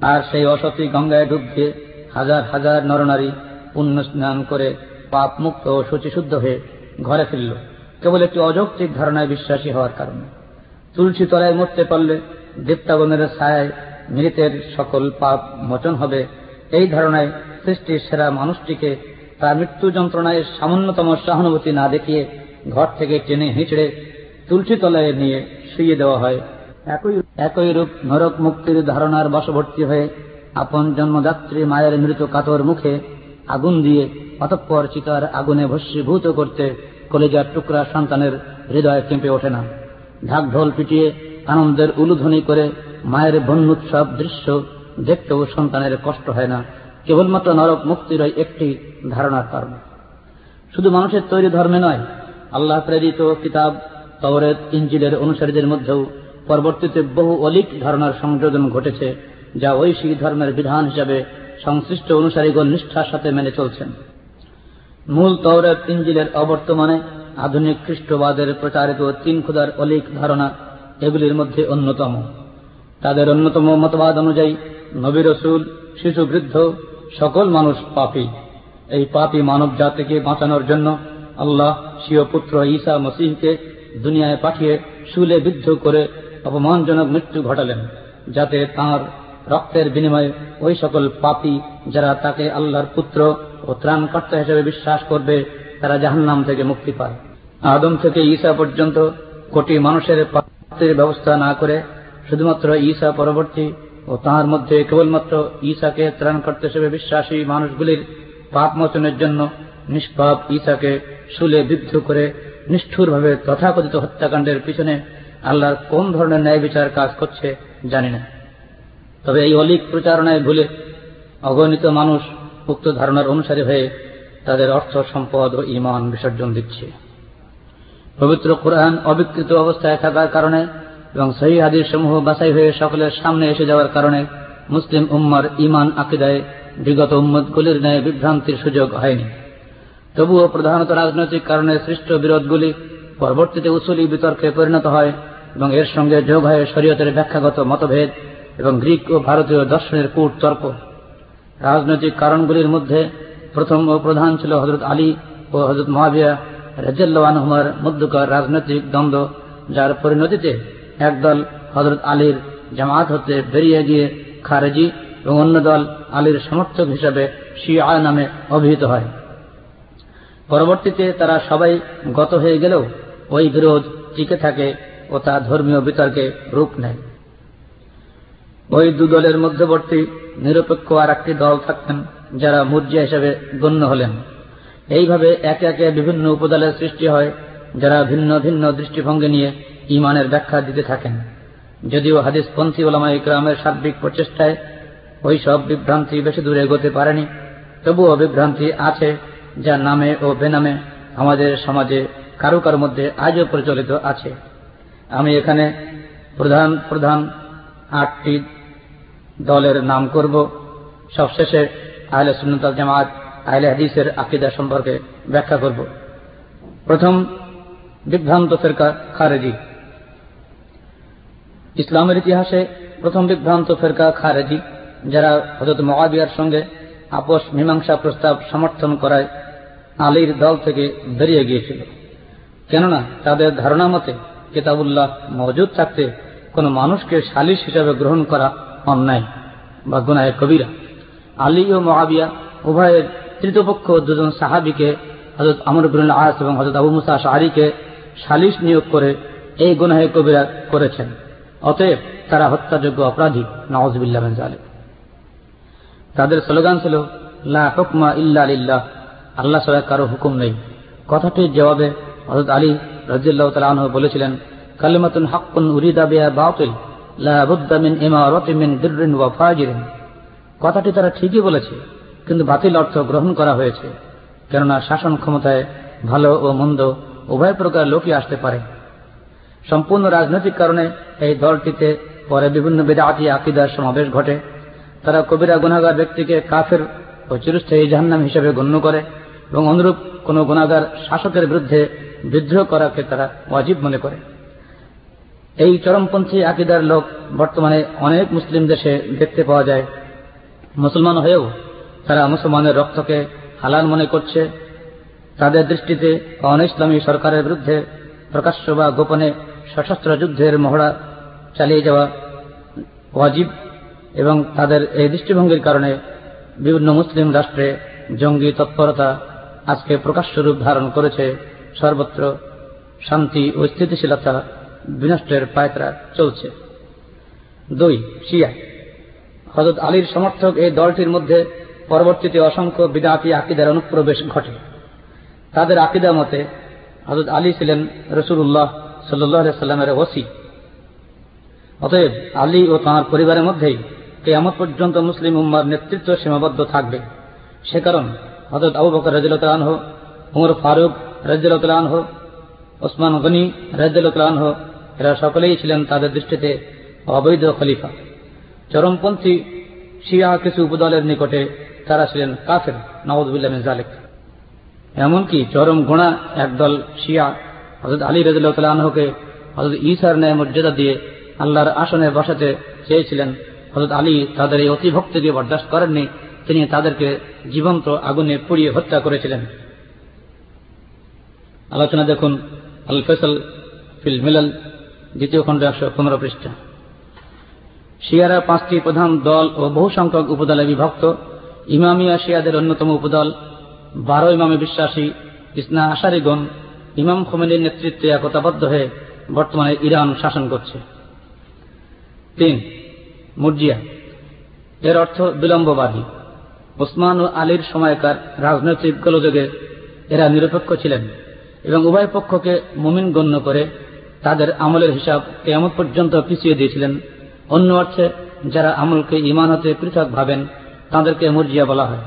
আর সেই অসতী গঙ্গায় ডুব দিয়ে হাজার হাজার নরনারী পুণ্য স্নান করে পাপ মুক্ত ও শুচিশুদ্ধ হয়ে ঘরে ফিরল। কেবল একটি অযৌক্তিক ধারণায় বিশ্বাসী হওয়ার কারণে। তুলসী তলায় মরতে পারলে দেবতাগণের ছায় মৃতের সকল পাপ মোচন হবে। এই ধারণায় সৃষ্টির সেরা মানুষটিকে তার মৃত্যু যন্ত্রণায় সামান্যতম সহানুভূতি না দেখিয়ে ঘর থেকে টেনে হিঁচড়ে তুলসী তলায় নিয়ে শুয়ে দেওয়া হয়। একই একই রূপ নরক মুক্তির ধারণার বশবর্তী হয়ে আপন জন্মদাত্রী মায়ের মৃত কাতর মুখে আগুন দিয়ে অতঃপর চিতার আগুনে ভস্মীভূত করতে কলেজার টুকরা সন্তানের হৃদয় কেঁপে ওঠে না। ঢাক ঢোল পিটিয়ে আনন্দের উলুধ্বনি করে মায়ের বন্যুৎসব দৃশ্য দেখতেও সন্তানের কষ্ট হয় না। কেবলমাত্র নরক মুক্তির একটি ধারণার কারণে। শুধু মানুষের তৈরি ধর্মে নয়, আল্লাহ প্রেরিত কিতাব তবরেত ইঞ্জিলের অনুসারীদের মধ্যেও পরবর্তীতে বহু অলিক ধারণার সংযোজন ঘটেছে, যা ঐশী ধর্মের বিধান হিসাবে সংশ্লিষ্ট অনুসারীগণ নিষ্ঠার সাথে মেনে চলছেন। মূল তৌরেত ইঞ্জিলের অবর্তমানে আধুনিক খ্রিস্টবাদের প্রচারিত তিন খুদার অলিক ধারণা এগুলির মধ্যে অন্যতম। তাদের অন্যতম মতবাদ অনুযায়ী, নবী রসুল, শিশু বৃদ্ধ, সকল মানুষ পাপী। এই পাপী মানব জাতিকে বাঁচানোর জন্য আল্লাহ স্বীয় পুত্র ঈসা মসিহকে দুনিয়ায় পাঠিয়ে শুলে বিদ্ধ করে অপমানজনক মৃত্যু ঘটালেন, যাতে তাঁর রক্তের বিনিময়ে ওই সকল পাপী যারা তাকে আল্লাহর পুত্র ও ত্রাণকর্তা হিসেবে বিশ্বাস করবে, তারা জাহান্নাম থেকে মুক্তি পায়। আদম থেকে ঈসা পর্যন্ত কোটি মানুষের প্রাপ্তির ব্যবস্থা না করে শুধুমাত্র ঈসা পরবর্তী ও তাহার মধ্যে কেবলমাত্র ঈসাকে ত্রাণকর্তা হিসেবে বিশ্বাসী মানুষগুলির পাপ মোচনের জন্য নিষ্পাপ ঈসাকে শুলে বিদ্ধ করে নিষ্ঠুরভাবে তথাকথিত হত্যাকাণ্ডের পিছনে আল্লাহর কোন ধরনের ন্যায় বিচার কাজ করছে জানি না। তবে এই অলিক প্রচারণায় ভুলে অগণিত মানুষ উক্ত ধারণার অনুসারী হয়ে তাদের অর্থ, সম্পদ ও ইমান বিসর্জন দিচ্ছে। পবিত্র কোরআন অবিকৃত অবস্থায় থাকার কারণে এবং সহি হাদির সমূহ বাছাই হয়ে সকলের সামনে এসে যাওয়ার কারণে মুসলিম উম্মার ইমান আকিদায় বিগত উম্মদগুলির ন্যায় বিভ্রান্তির সুযোগ হয়নি। তবুও প্রধানত রাজনৈতিক কারণে সৃষ্ট বিরোধগুলি পরবর্তীতে উসুলি বিতর্কে পরিণত হয় এবং এর সঙ্গে যোগ হয় শরীয়তের ব্যাখ্যাগত মতভেদ এবং গ্রিক ও ভারতীয় দর্শনের কূট তর্ক রাজনৈতিক কারণগুলির মধ্যে প্রথম ও প্রধান ছিল হজরত আলী ও হজরত মহাবিয়া রাজ্লানহুমার মধ্যকার রাজনৈতিক দ্বন্দ্ব, যার পরিণতিতে একদল হজরত আলীর জামাত হতে বেরিয়ে গিয়ে খারেজি এবং অন্য দল আলীর সমর্থক হিসাবে শিয়া নামে অভিহিত হয়। পরবর্তীতে তারা সবাই গত হয়ে গেলেও ওই বিরোধ টিকে থাকে ও তা ধর্মীয় বিতর্কে রূপ নেয়। ওই দু দলের মধ্যবর্তী নিরপেক্ষ আর একটি দল থাকতেন যারা মুরজিয়া হিসেবে গণ্য হলেন। এইভাবে একে একে বিভিন্ন উপদলের সৃষ্টি হয়, যারা ভিন্ন ভিন্ন দৃষ্টিভঙ্গি নিয়ে ইমানের ব্যাখ্যা দিতে থাকেন। যদিও হাদিসপন্থী ওলামা ইকরামের সার্বিক প্রচেষ্টায় ওই সব বিভ্রান্তি বেশি দূরে এগোতে পারেনি, তবুও বিভ্রান্তি আছে যা নামে ও বেনামে আমাদের সমাজে কারও কারও মধ্যে আজও প্রচলিত আছে। আমি এখানে প্রধান প্রধান আটটি দলের নাম করব। সবশেষে আহলে সুন্নতাল জামাত আহলে হাদিসের আকিদা সম্পর্কে ব্যাখ্যা করব। প্রথম বিভ্রান্ত ফেরকা খারেজি। ইসলামের ইতিহাসে প্রথম বিভ্রান্ত ফেরকা খারেজি, যারা হজরত মহাবিয়ার সঙ্গে আপোষ মীমাংসা প্রস্তাব সমর্থন করায় আলীর দল থেকে বেরিয়ে গিয়েছিল। কেননা তাদের ধারণা মতে কেতাবুল্লাহ মজুদ থাকতে কোনো মানুষকে সালিশ হিসাবে গ্রহণ করা অন্যায় বা গুনায় কবিরা। আলী ও মহাবিয়া উভয়ের তৃতীয়পক্ষ দুজন সাহাবিকে হজরত আমর বিন আস এবং হজরত আবু মুসা শাহরিকে সালিশ নিয়োগ করে এই গুনাহে কবিরা করেছেন। অতএব তারা হত্যাযোগ্য অপরাধী। নওয়াজবিল্লাহ জালে তাদের স্লোগান ছিল, লা হুকমা ইল্লা লিল্লাহ। আল্লাহ ছাড়া কারও হুকুম নেই। কথাটির জবাবে হজরত আলী রাজিয়াল্লাহ তালাহ বলেছিলেন, কালিমাতুন হাক্কুন উরিদা বিয়া বাতিল। লা বুদ্দা মিন ইমারতি মিন দিররিন ওয়া ফাজিরিন। কথাটি তারা ঠিকই বলেছে। কিন্তু বাতিল অর্থ গ্রহণ করা হয়েছে, কেননা শাসন ক্ষমতায় ভালো ও মন্দ উভয় প্রকার লোকই আসতে পারে। সম্পূর্ণ রাজনৈতিক কারণে এই দলটিতে পরে বিভিন্ন বেদাতি আকিদার সমাবেশ ঘটে। তারা কবিরা গুনাগার ব্যক্তিকে কাফের ও চিরস্থায়ী জাহান্নাম হিসেবে গণ্য করে এবং অনুরূপ কোন গুণাগার শাসকের বিরুদ্ধে বিদ্রোহ করাকে তারা অজীব মনে করে। এই চরমপন্থী আকিদার লোক বর্তমানে অনেক মুসলিম দেশে দেখতে পাওয়া যায়। মুসলমান হয়েও তারা মুসলমানের রক্তকে হালাল মনে করছে। তাদের দৃষ্টিতে অন ইসলামী সরকারের বিরুদ্ধে প্রকাশ্য বা গোপনে সশস্ত্র যুদ্ধের মহড়া চালিয়ে যাওয়া ওয়াজিব এবং তাদের এই দৃষ্টিভঙ্গির কারণে বিভিন্ন মুসলিম রাষ্ট্রে জঙ্গি তৎপরতা আজকে প্রকাশ্য রূপ ধারণ করেছে। সর্বত্র শান্তি ও স্থিতিশীলতা বিনষ্টের পায়তারা চলছে। দুই, শিয়া। হজরত আলীর সমর্থক এই দলটির মধ্যে পরবর্তীতে অসংখ্য বিদাতি আকিদার অনুপ্রবেশ ঘটে। তাদের আকিদা মতে হজরত আলী ছিলেন রসুল্লাহ সাল্লাহ সাল্লামের ওসি। অতএব আলী ও তাঁর পরিবারের মধ্যেই কেয়ামত পর্যন্ত মুসলিম উম্মার নেতৃত্ব সীমাবদ্ধ থাকবে। সে কারণ হজরত আবু বকর রাজিলতালানহ উমর ফারুক রাজিলতালানহ ওসমান গনি রাজিলতালানহ এরা সকলেই ছিলেন তাদের দৃষ্টিতে অবৈধ খলিফা। চরমপন্থী শিয়া কিছু উপদলের নিকটে তারা ছিলেন কাফের নওয়াজবুল্লাহ এমনকি চরম গোড়া একদল শিয়া হজরত আলী রাজুল্লাহকে হজরত ঈসার ন্যায় মর্যাদা দিয়ে আল্লাহর আসনে বসাতে চেয়েছিলেন। হজরত আলী তাদের এই অতিভক্তিকে বরদাস্ত করেননি, তিনি তাদেরকে জীবন্ত আগুনে পুড়িয়ে হত্যা করেছিলেন। আলোচনা দেখুন আল ফেসল ফিল মিলাল, দ্বিতীয় খণ্ড একশো পনেরো পৃষ্ঠা। শিয়ারা পাঁচটি প্রধান দল ও বহু সংখ্যক উপদলে বিভক্ত। ইমামিয়া শিয়াদের অন্যতম উপদল, বারো ইমামে বিশ্বাসী, ইসনা আশারিগণ, ইমাম খোমেনির নেতৃত্বে একতাবদ্ধ হয়ে বর্তমানে ইরান শাসন করছে। তিন, মুরজিয়া। এর অর্থ বিলম্ববাদী। ওসমান ও আলীর সময়কার রাজনৈতিক গোলযোগে এরা নিরপেক্ষ ছিলেন এবং উভয় পক্ষকে মুমিন গণ্য করে তাদের আমলের হিসাব কেমন পর্যন্ত পিছিয়ে দিয়েছিলেন। অন্য অর্থে, যারা আমলকে ইমানতে পৃথক ভাবেন তাদেরকে মুরজিয়া বলা হয়।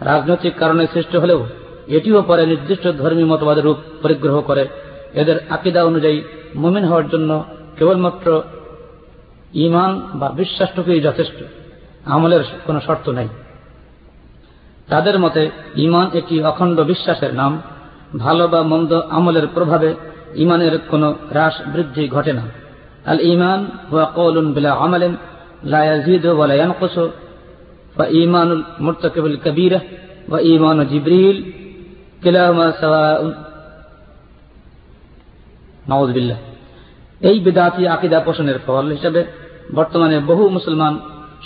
রাজনৈতিক কারণে সৃষ্ট হলেও এটিও পরে নির্দিষ্ট ধর্মী মতবাদের রূপ পরিগ্রহ করে। এদের আকিদা অনুযায়ী মুমিন হওয়ার জন্য কেবলমাত্র ইমান বা বিশ্বাসটুকুই যথেষ্ট। আমলের কোনো শর্ত নেই। তাদের মতে ইমান একটি অখণ্ড বিশ্বাসের নাম। ভালো বা মন্দ আমলের প্রভাবে ইমানের কোনো হ্রাস, বৃদ্ধি ঘটে না। আল ইমান হুয়া কৌলুন বিলা আমালেন, লা ইয়াজিদু ওয়া লা ইয়ানকুসু। মুরতাকিবুল কাবীরা ওয়া ঈমানু জিবরিল কিলাহুমা সাওয়াউন এই বিদাতি আকিদা পোষণের ফল হিসেবে বর্তমানে বহু মুসলমান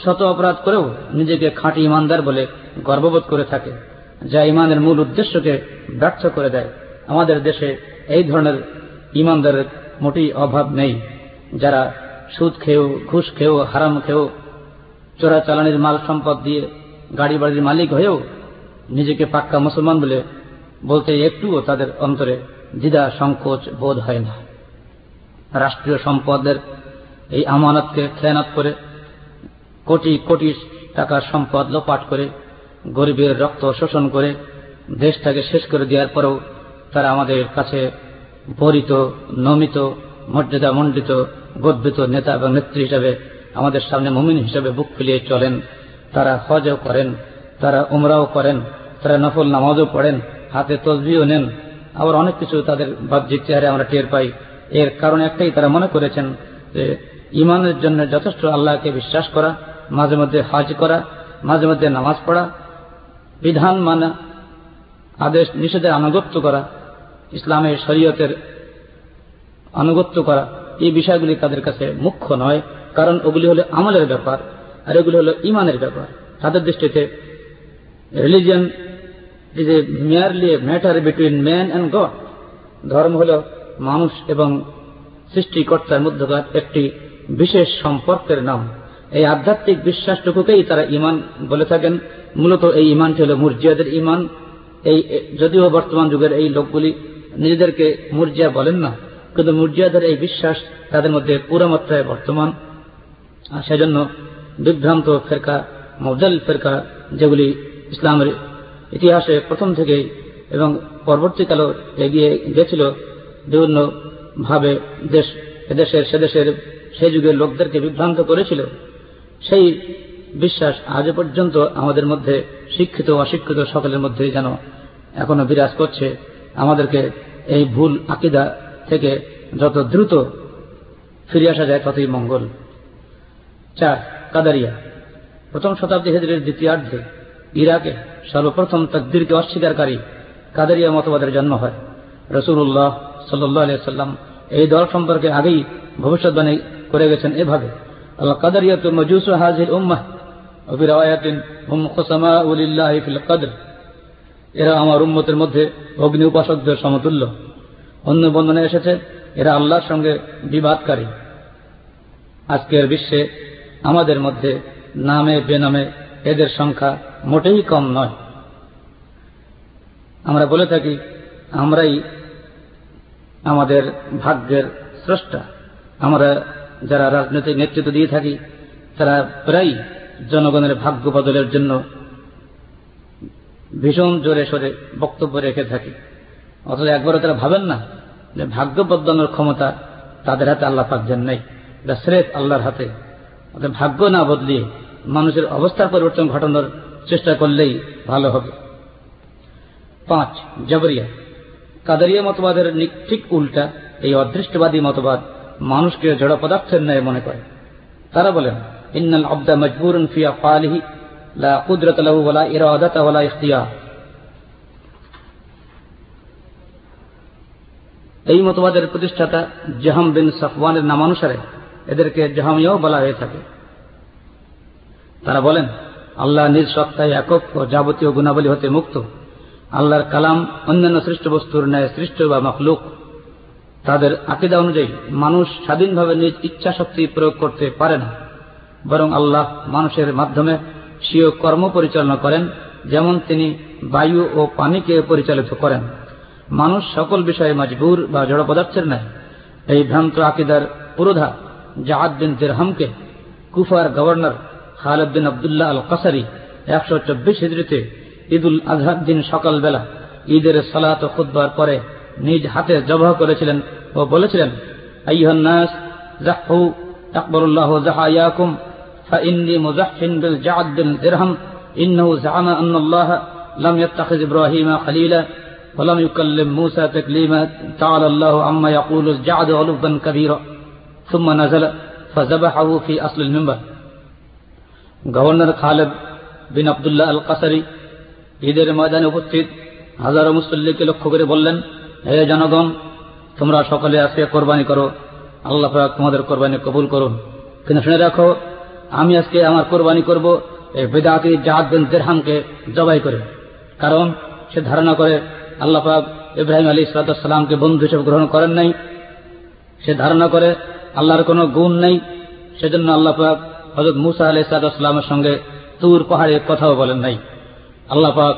শত অপরাধ করেও নিজেকে খাঁটি ইমানদার বলে গর্ববোধ করে থাকে, যা ইমানের মূল উদ্দেশ্যকে ব্যর্থ করে দেয়। আমাদের দেশে এই ধরনের ইমানদারের মোটেই অভাব নেই। যারা সুদ খেয়েও, ঘুষ খেয়েও, হারাম খেয়েও চোরাচালানির মাল সম্পদ দিয়ে গাড়ি বাড়ির মালিক হয়েও নিজেকে পাক্কা মুসলমান বলে বলতে একটুও তাদের অন্তরে দ্বিধা, সংকোচ বোধ হয় না। রাষ্ট্রীয় সম্পদের এই আমানতকে খেয়ানত করে কোটি কোটি টাকার সম্পদ লোপাট করে গরিবের রক্ত শোষণ করে দেশটাকে শেষ করে দেওয়ার পরেও তারা আমাদের কাছে বরিত, নমিত মর্যাদা মণ্ডিত গর্বিত নেতা এবং নেত্রী হিসাবে আমাদের সামনে মুমিন হিসাবে বুক ফুলিয়ে চলেন। তারা হজও করেন, তারা উমরাও করেন, তারা নফল নামাজও পড়েন, হাতে তসবিও নেন। আবার অনেক কিছু তাদের বাহ্যিক চেহারে আমরা টের পাই। এর কারণ একটাই তারা মনে করেছেন যে ইমানের জন্য যথেষ্ট আল্লাহকে বিশ্বাস করা, মাঝে মধ্যে হজ করা, মাঝে মধ্যে নামাজ পড়া, বিধান মানা, আদেশ নিষেধের আনুগত্য করা, ইসলামের শরীয়তের আনুগত্য করা, এই বিষয়গুলি তাদের কাছে মুখ্য নয়। কারণ ওগুলি হলো আমলের ব্যাপার, আর এগুলি হলো ইমানের ব্যাপার। তাদের দৃষ্টিতে religion is a merely a matter between man and God ধর্ম হল মানুষ এবং সৃষ্টিকর্তার মধ্যকার একটি বিশেষ সম্পর্কের নাম। এই আধ্যাত্মিক বিশ্বাসটুকুকেই তারা ইমান বলে থাকেন। মূলত এই ইমানটি হল মুরজিয়াদের ইমান এই, যদিও বর্তমান যুগের এই লোকগুলি নিজেদেরকে মুরজিয়া বলেন না, কিন্তু মুরজিয়াদের এই বিশ্বাস তাদের মধ্যে পুরো মাত্রায় বর্তমান। আর সেজন্য বিভ্রান্ত ফেরকা, মফজাল ফেরকা যেগুলি ইসলামের ইতিহাসে প্রথম থেকেই এবং পরবর্তীকালেও এগিয়ে গেছিল বিভিন্ন ভাবে দেশ, এদেশের সেদেশের সেই যুগের লোকদেরকে বিভ্রান্ত করেছিল, সেই বিশ্বাস আজ পর্যন্ত আমাদের মধ্যে শিক্ষিত, অশিক্ষিত সকলের মধ্যে যেন এখনও বিরাজ করছে। আমাদেরকে এই ভুল আকিদা থেকে যত দ্রুত ফিরে আসা যায়, ততই মঙ্গল। চার কাদারিয়া প্রথম শতাব্দী হেজরের দ্বিতীয়ার্ধে ইরাকে সর্বপ্রথম তকদিরকে অস্বীকারী কাদারিয়া মতবাদের জন্ম হয় রসুল্লাহ সাল্লাহ সাল্লাম এই দল সম্পর্কে আগেই ভবিষ্যৎবাণী করে গেছেন এভাবে আল্লাহ কাদারিয়া তো মজুস হাজির উম্মাহ وفي رواية هم خصماء لله في القدر এরা আমার উম্মতের মধ্যে অগ্নি উপাসকদের সমতুল্য অন্য বন্ধনে এসেছে এরা আল্লাহর সঙ্গে বিবাদকারী আজকের বিশ্বে আমাদের মধ্যে নামে, বেনামে এদের সংখ্যা মোটেই কম নয়। আমরা বলে থাকি, আমরাই আমাদের ভাগ্যের স্রষ্টা। আমরা যারা রাজনৈতিক নেতৃত্ব দিয়ে থাকি, তারা প্রায় জনগণের ভাগ্য বদলের জন্য ভীষণ জোরে সোরে বক্তব্য রেখে থাকি। অথচ একবারও তারা ভাবেন না যে ভাগ্য বদলানোর ক্ষমতা তাদের হাতে আল্লাহ পাকছেন নেই। এটা আল্লাহর হাতে অর্থাৎ ভাগ্য না বদলিয়ে মানুষের অবস্থার পরিবর্তন ঘটানোর চেষ্টা করলেই ভালো হবে। পাঁচ জবরিয়া কাদারিয়া মতবাদের ঠিক উল্টা এই অদৃষ্টবাদী মতবাদ মানুষকে জড় পদার্থের ন্যায় মনে করে। তারা বলেন, ইন্নাল আব্দা মজবুরুন ফিয়া ফালিহি, লা কুদরত লাহু ওয়ালা ইরাদাতা ওয়ালা ইখতিয়ার। এই মতবাদের প্রতিষ্ঠাতা জাহাম বিন সাফওয়ানের নামানুসারে এদেরকে জাহামিয়াও বলা হয়ে থাকে। তারা বলেন, আল্লাহ নিজ সত্তায় একক ও যাবতীয় গুণাবলী হতে মুক্ত। আল্লাহর কালাম অন্যান্য সৃষ্ট বস্তুর ন্যায় সৃষ্ট বা মখলুক। তাদের আকিদা অনুযায়ী মানুষ স্বাধীনভাবে নিজ ইচ্ছা শক্তি প্রয়োগ করতে পারে না। বরং আল্লাহ মানুষের মাধ্যমে স্বীয় কর্ম পরিচালনা করেন, যেমন তিনি বায়ু ও পানিকে পরিচালিত করেন। মানুষ সকল বিষয়ে মজবুর বা জড় পদার্থের ন্যায়। এই ভ্রান্ত আকিদার পুরোধা জাহাদ বিন দিরহামকে কুফার governor Khalid bin Abdullah al Qasri একশো চব্বিশ হিজড়িতে ঈদুল আজহার দিন সকালবেলা ঈদের সালাত ও খুদ্বার পরে নিজ হাতে জবাহ করেছিলেন ও বলেছিলেন আইহান্নাস জাহু আকবরুল্লাহ জাহায়াকুম فإني مزح بالجعد بن درهم إنه زعم أن الله لم يتخذ إبراهيم خليلا ولم يكلم موسى تكليما تعالى الله عما يقول الجعد علوا كبيرا ثم نزل فذبحه في أصل المنبر governor Khalid bin Abdullah al Qasri ঈদের ময়দানে উপস্থিত হাজারো মুসল্লিকে লক্ষ্য করে বললেন হে জনগণ তোমরা সকলে আজকে কোরবানি করো আল্লাহ পাক তোমাদের কোরবানি কবুল করুন কিন্তু শুনে রাখো আমি আজকে আমার কোরবানি করব এই বেদাতি জাহাদ বিন দেরহামকে জবাই করে কারণ সে ধারণা করে আল্লাহ পাক ইব্রাহিম আলী সালাতামকে বন্ধু হিসেবে গ্রহণ করেন নাই সে ধারণা করে আল্লাহর কোনো গুণ নেই। সেজন্য আল্লাহ পাক হজরত মুসা আলি সালামের সঙ্গে তুর পাহাড়ে কথাও বলেন নাই। আল্লাহ পাক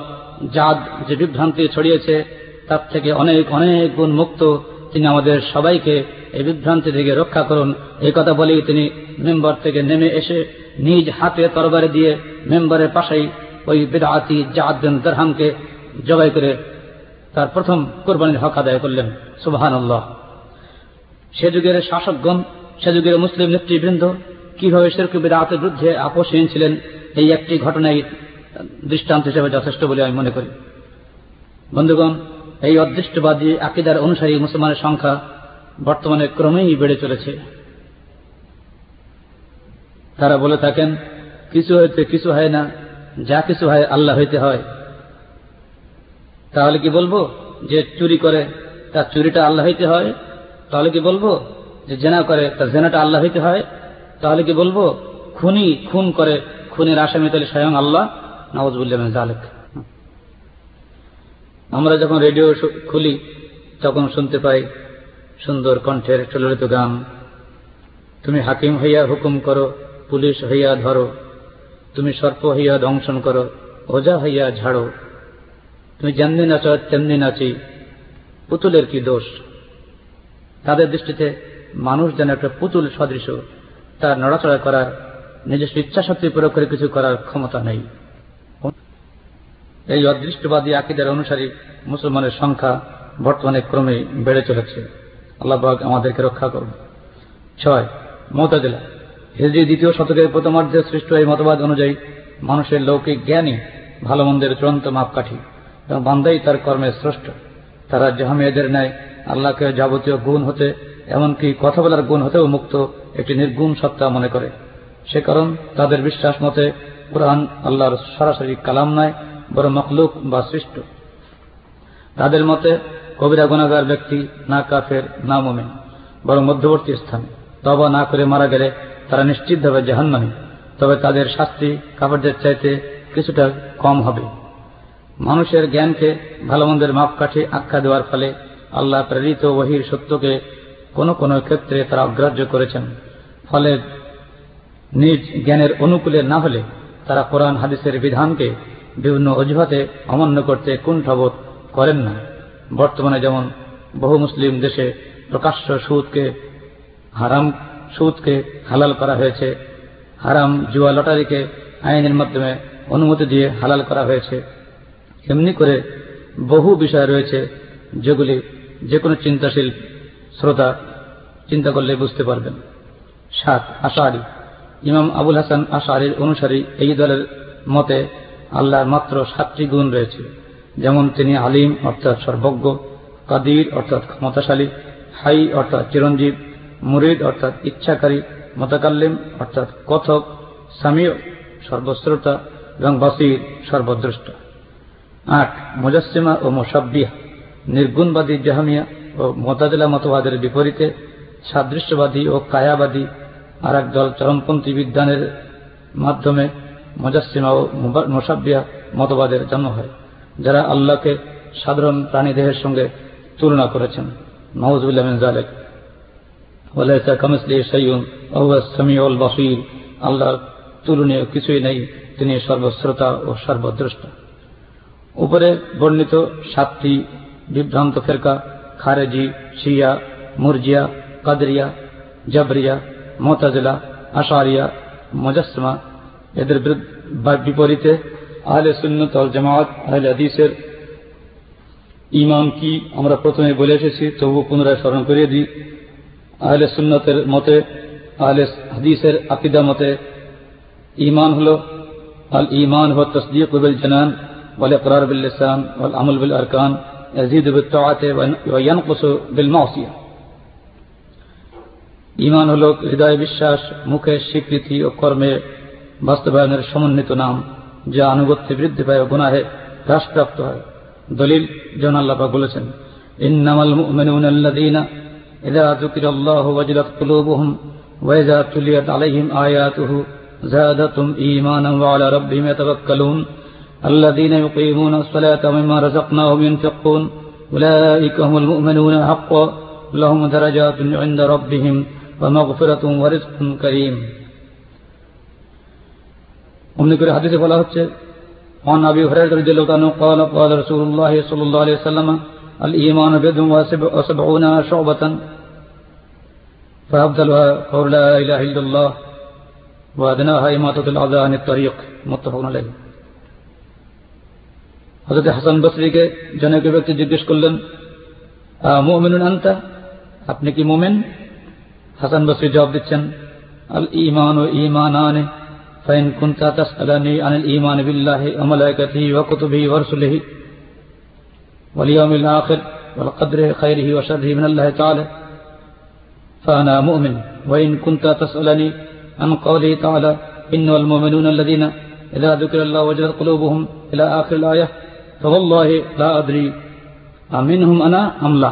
জাদ যে বিভ্রান্তি ছড়িয়েছে, তার থেকে অনেক অনেক গুণ মুক্ত তিনি আমাদের সবাইকে এই বিভ্রান্তি থেকে রক্ষা করুন। এই কথা বলেই তিনি মেম্বার থেকে নেমে এসে নিজ হাতে তরবারে দিয়ে মেম্বারের পাশেই ওই বেদাতি জাদ বিন জবাই করে তার প্রথম কোরবানির হক আদায় করলেন। সুবাহান সে যুগের শাসকগণ, সে যুগের মুসলিম নেতৃবৃন্দ কীভাবে শেরক বেদাতের বিরুদ্ধে আপোষহীন ছিলেন, এই একটি ঘটনাই দৃষ্টান্ত হিসেবে যথেষ্ট বলে আমি মনে করি। বন্ধুগণ, এই অদৃষ্টবাদী আকিদার অনুসারী মুসলমানের সংখ্যা বর্তমানে ক্রমেই বেড়ে চলেছে। তারা বলে থাকেন, কিছু হইতে কিছু হয় না, যা কিছু হয় আল্লাহ হইতে হয়। তাহলে কি বলব যে চুরি করে তার চুরিটা আল্লাহ হইতে হয় তাহলে কি বলব? যে জেনা করে, তার জেনাটা আল্লাহ হইতে হয়। তাহলে কি বলব? খুনি খুন করে, খুনের আসামি তাহলে স্বয়ং আল্লাহ। নওয়াজবুল্লাহ জালেক আমরা যখন রেডিও খুলি, তখন শুনতে পাই সুন্দর কণ্ঠের চলিত গান। তুমি হাকিম হইয়া হুকুম করো, পুলিশ হইয়া ধরো। তুমি সর্প হইয়া দংশন করো, ওজা হইয়া ঝাড়ো। তুমি যেমনি নাচ, তেমনি নাচি। পুতুলের কি দোষ? তাদের দৃষ্টিতে মানুষ যেন একটা পুতুল সদৃশ, তার নড়াচড়া করার, নিজস্ব ইচ্ছা শক্তি প্রয়োগ করে কিছু করার ক্ষমতা নেই। এই অদৃষ্টবাদী আকিদের অনুসারী মুসলমানের সংখ্যা বর্তমানে ক্রমে বেড়ে চলেছে। আল্লাহবাগ আমাদেরকে রক্ষা করুন। ছয়, মতাজেলা। হিজড়ি দ্বিতীয় শতকের প্রথমার্ধে সৃষ্ট এই মতবাদ অনুযায়ী মানুষের লৌকিক জ্ঞানই ভালো মন্দের চূড়ান্ত মাপকাঠি, এবং বান্দাই তার কর্মের স্রষ্ট। তারা জাহামিয়াদের ন্যায় আল্লাহকে যাবতীয় গুণ হতে, এমনকি কথা বলার গুণ হতেও মুক্ত একটি নির্গুণ সত্তা মনে করে। সে কারণ তাদের বিশ্বাস মতে কোরআন আল্লাহর সরাসরি কালাম নয় বড় মখলুক বা সৃষ্ট। তাদের মতে কবিরা গুণাগার ব্যক্তি না কাফের, না মোমেন, বরং মধ্যবর্তী স্থান। তবা না করে মারা গেলে তারা নিশ্চিতভাবে জাহান্নামী। তবে তাদের শাস্তি কাপড়দের চাইতে কিছুটা কম হবে। মানুষের জ্ঞানকে ভালো মন্দের মাপকাঠি আখ্যা দেওয়ার ফলে আল্লাহ প্রেরিত ওহির সত্যকে কোনো কোনো ক্ষেত্রে তারা অগ্রাহ্য করেছেন। ফলে নিজ জ্ঞানের অনুকূলে না হলে তারা কোরআন, হাদিসের বিধানকে বিভিন্ন অজুহাতে অমান্য করতে কুণ্ঠবোধ করেন না। বর্তমানে যেমন বহু মুসলিম দেশে প্রকাশ্য সুদকে হারাম, সুদকে হালাল করা হয়েছে, হারাম জুয়া লটারিকে আইনের মাধ্যমে অনুমতি দিয়ে হালাল করা হয়েছে, এমনি করে বহু বিষয় রয়েছে যেগুলি যে কোনো চিন্তাশীল শ্রোতা চিন্তা করলে বুঝতে পারবেন। সাত, আশারি। ইমাম আবুল হাসান আশারির অনুসারী এই দলের মতে আল্লাহর মাত্র সাতটি গুণ রয়েছে। যেমন তিনি আলিম, অর্থাৎ সর্বজ্ঞ, কাদির, অর্থাৎ ক্ষমতাশালী, হাই, অর্থাৎ চিরঞ্জীব, মুরিদ, অর্থাৎ ইচ্ছাকারী, মতাকাল্লিম, অর্থাৎ কথক সামিয় সর্বশ্রোতা এবং বাসির, সর্বদ্রষ্ট। আট মুজাসিমা ও মোসাব্বিয়া নির্গুণবাদী জাহামিয়া ও মোতাজলা মতবাদের বিপরীতে সাদৃশ্যবাদী ও কায়াবাদী আর এক দল চরমপন্থী বিজ্ঞানের মাধ্যমে মুজাসিমা ও মোসাব্বিয়া মতবাদের জন্ম হয়, যারা আল্লাহকে সাধারণ প্রাণী দেহের সঙ্গে তুলনা করেছেন। নওয়াজুল্লাহ জালেক ওয়ালাইসা কামিসলি বাসীর। আল্লাহর তুলনীয় কিছুই নেই, তিনি সর্বশ্রোতা ও সর্বদ্রষ্টা। উপরে বর্ণিত সাতটি বিভ্রান্ত ফেরকা, খারেজি, শিয়া, মুরজিয়া, কাদরিয়া, জাবরিয়া, মোতাজলা, আশারিয়া মজাসমা এদের বিপরীতে আহলে সুন্নত আল জামাত, আহলে হাদিসের ইমাম কি আমরা প্রথমে বলে এসেছি তবু পুনরায় স্মরণ করিয়ে দিই। আহলে সুন্নতের মতে, আহলে হাদিসের আকিদা মতে ইমান হল আল ইমান হল তসদিক জানান বলে ইকরার বিল লিসান আমল বিল আরকান يزيد بالطاعة وينقص بالمعصية ইমান হল হৃদয় বিশ্বাস মুখের স্বীকৃতি ও কর্মে বাস্তবায়নের সমন্বিত নাম যা আনুগত্যে বৃদ্ধি পায় ও গুনাহে হ্রাসপ্রাপ্ত হয় দলিল যেমন আল্লাপা বলেছেন ইন্নামাল মুমিনুন আল্লাযীনা ইযা যুকিরাল্লাহু ওয়াজিলাত কুলুবুহুম ওয়া ইযা তুলিয়াত আলাইহিম আয়াতুহু زادتهم إيمانا وعلى ربهم يتوكلون الذين يقيمون الصلاة مما رزقناهم ينفقون. أولئك هم المؤمنون حقا. لهم درجات عند ربهم ومغفرة ورزق كريم. ومن ذكر حديث فلا حدث عن أبي هريرة رضي الله عنه قال قال رسول الله صلى الله عليه وسلم الإيمان بضع وسبعون شعبة. فأفضلها قول لا إله إلا الله وأدناها إماتة الأذى عن الطريق متفق عليه. হজরত হাসান বসরিকে জনক ব্যক্তি জিজ্ঞেস করলেন মোমেনুন আন্তা আপনি কি মোমেন হাসান বসরি জবাব দিচ্ছেন আল ইমান ও ইমান আনে فإن كنت تسألني عن الإيمان بالله وملائكته وكتبه ورسله واليوم الآخر والقدر خيره وشره من الله تعالى فأنا مؤمن وإن كنت تسألني عن قوله تعالى إن المؤمنون الذين إذا ذكر الله وجلت قلوبهم إلى آخر الآية فوالله لا أدري أمنهم أنا أم لا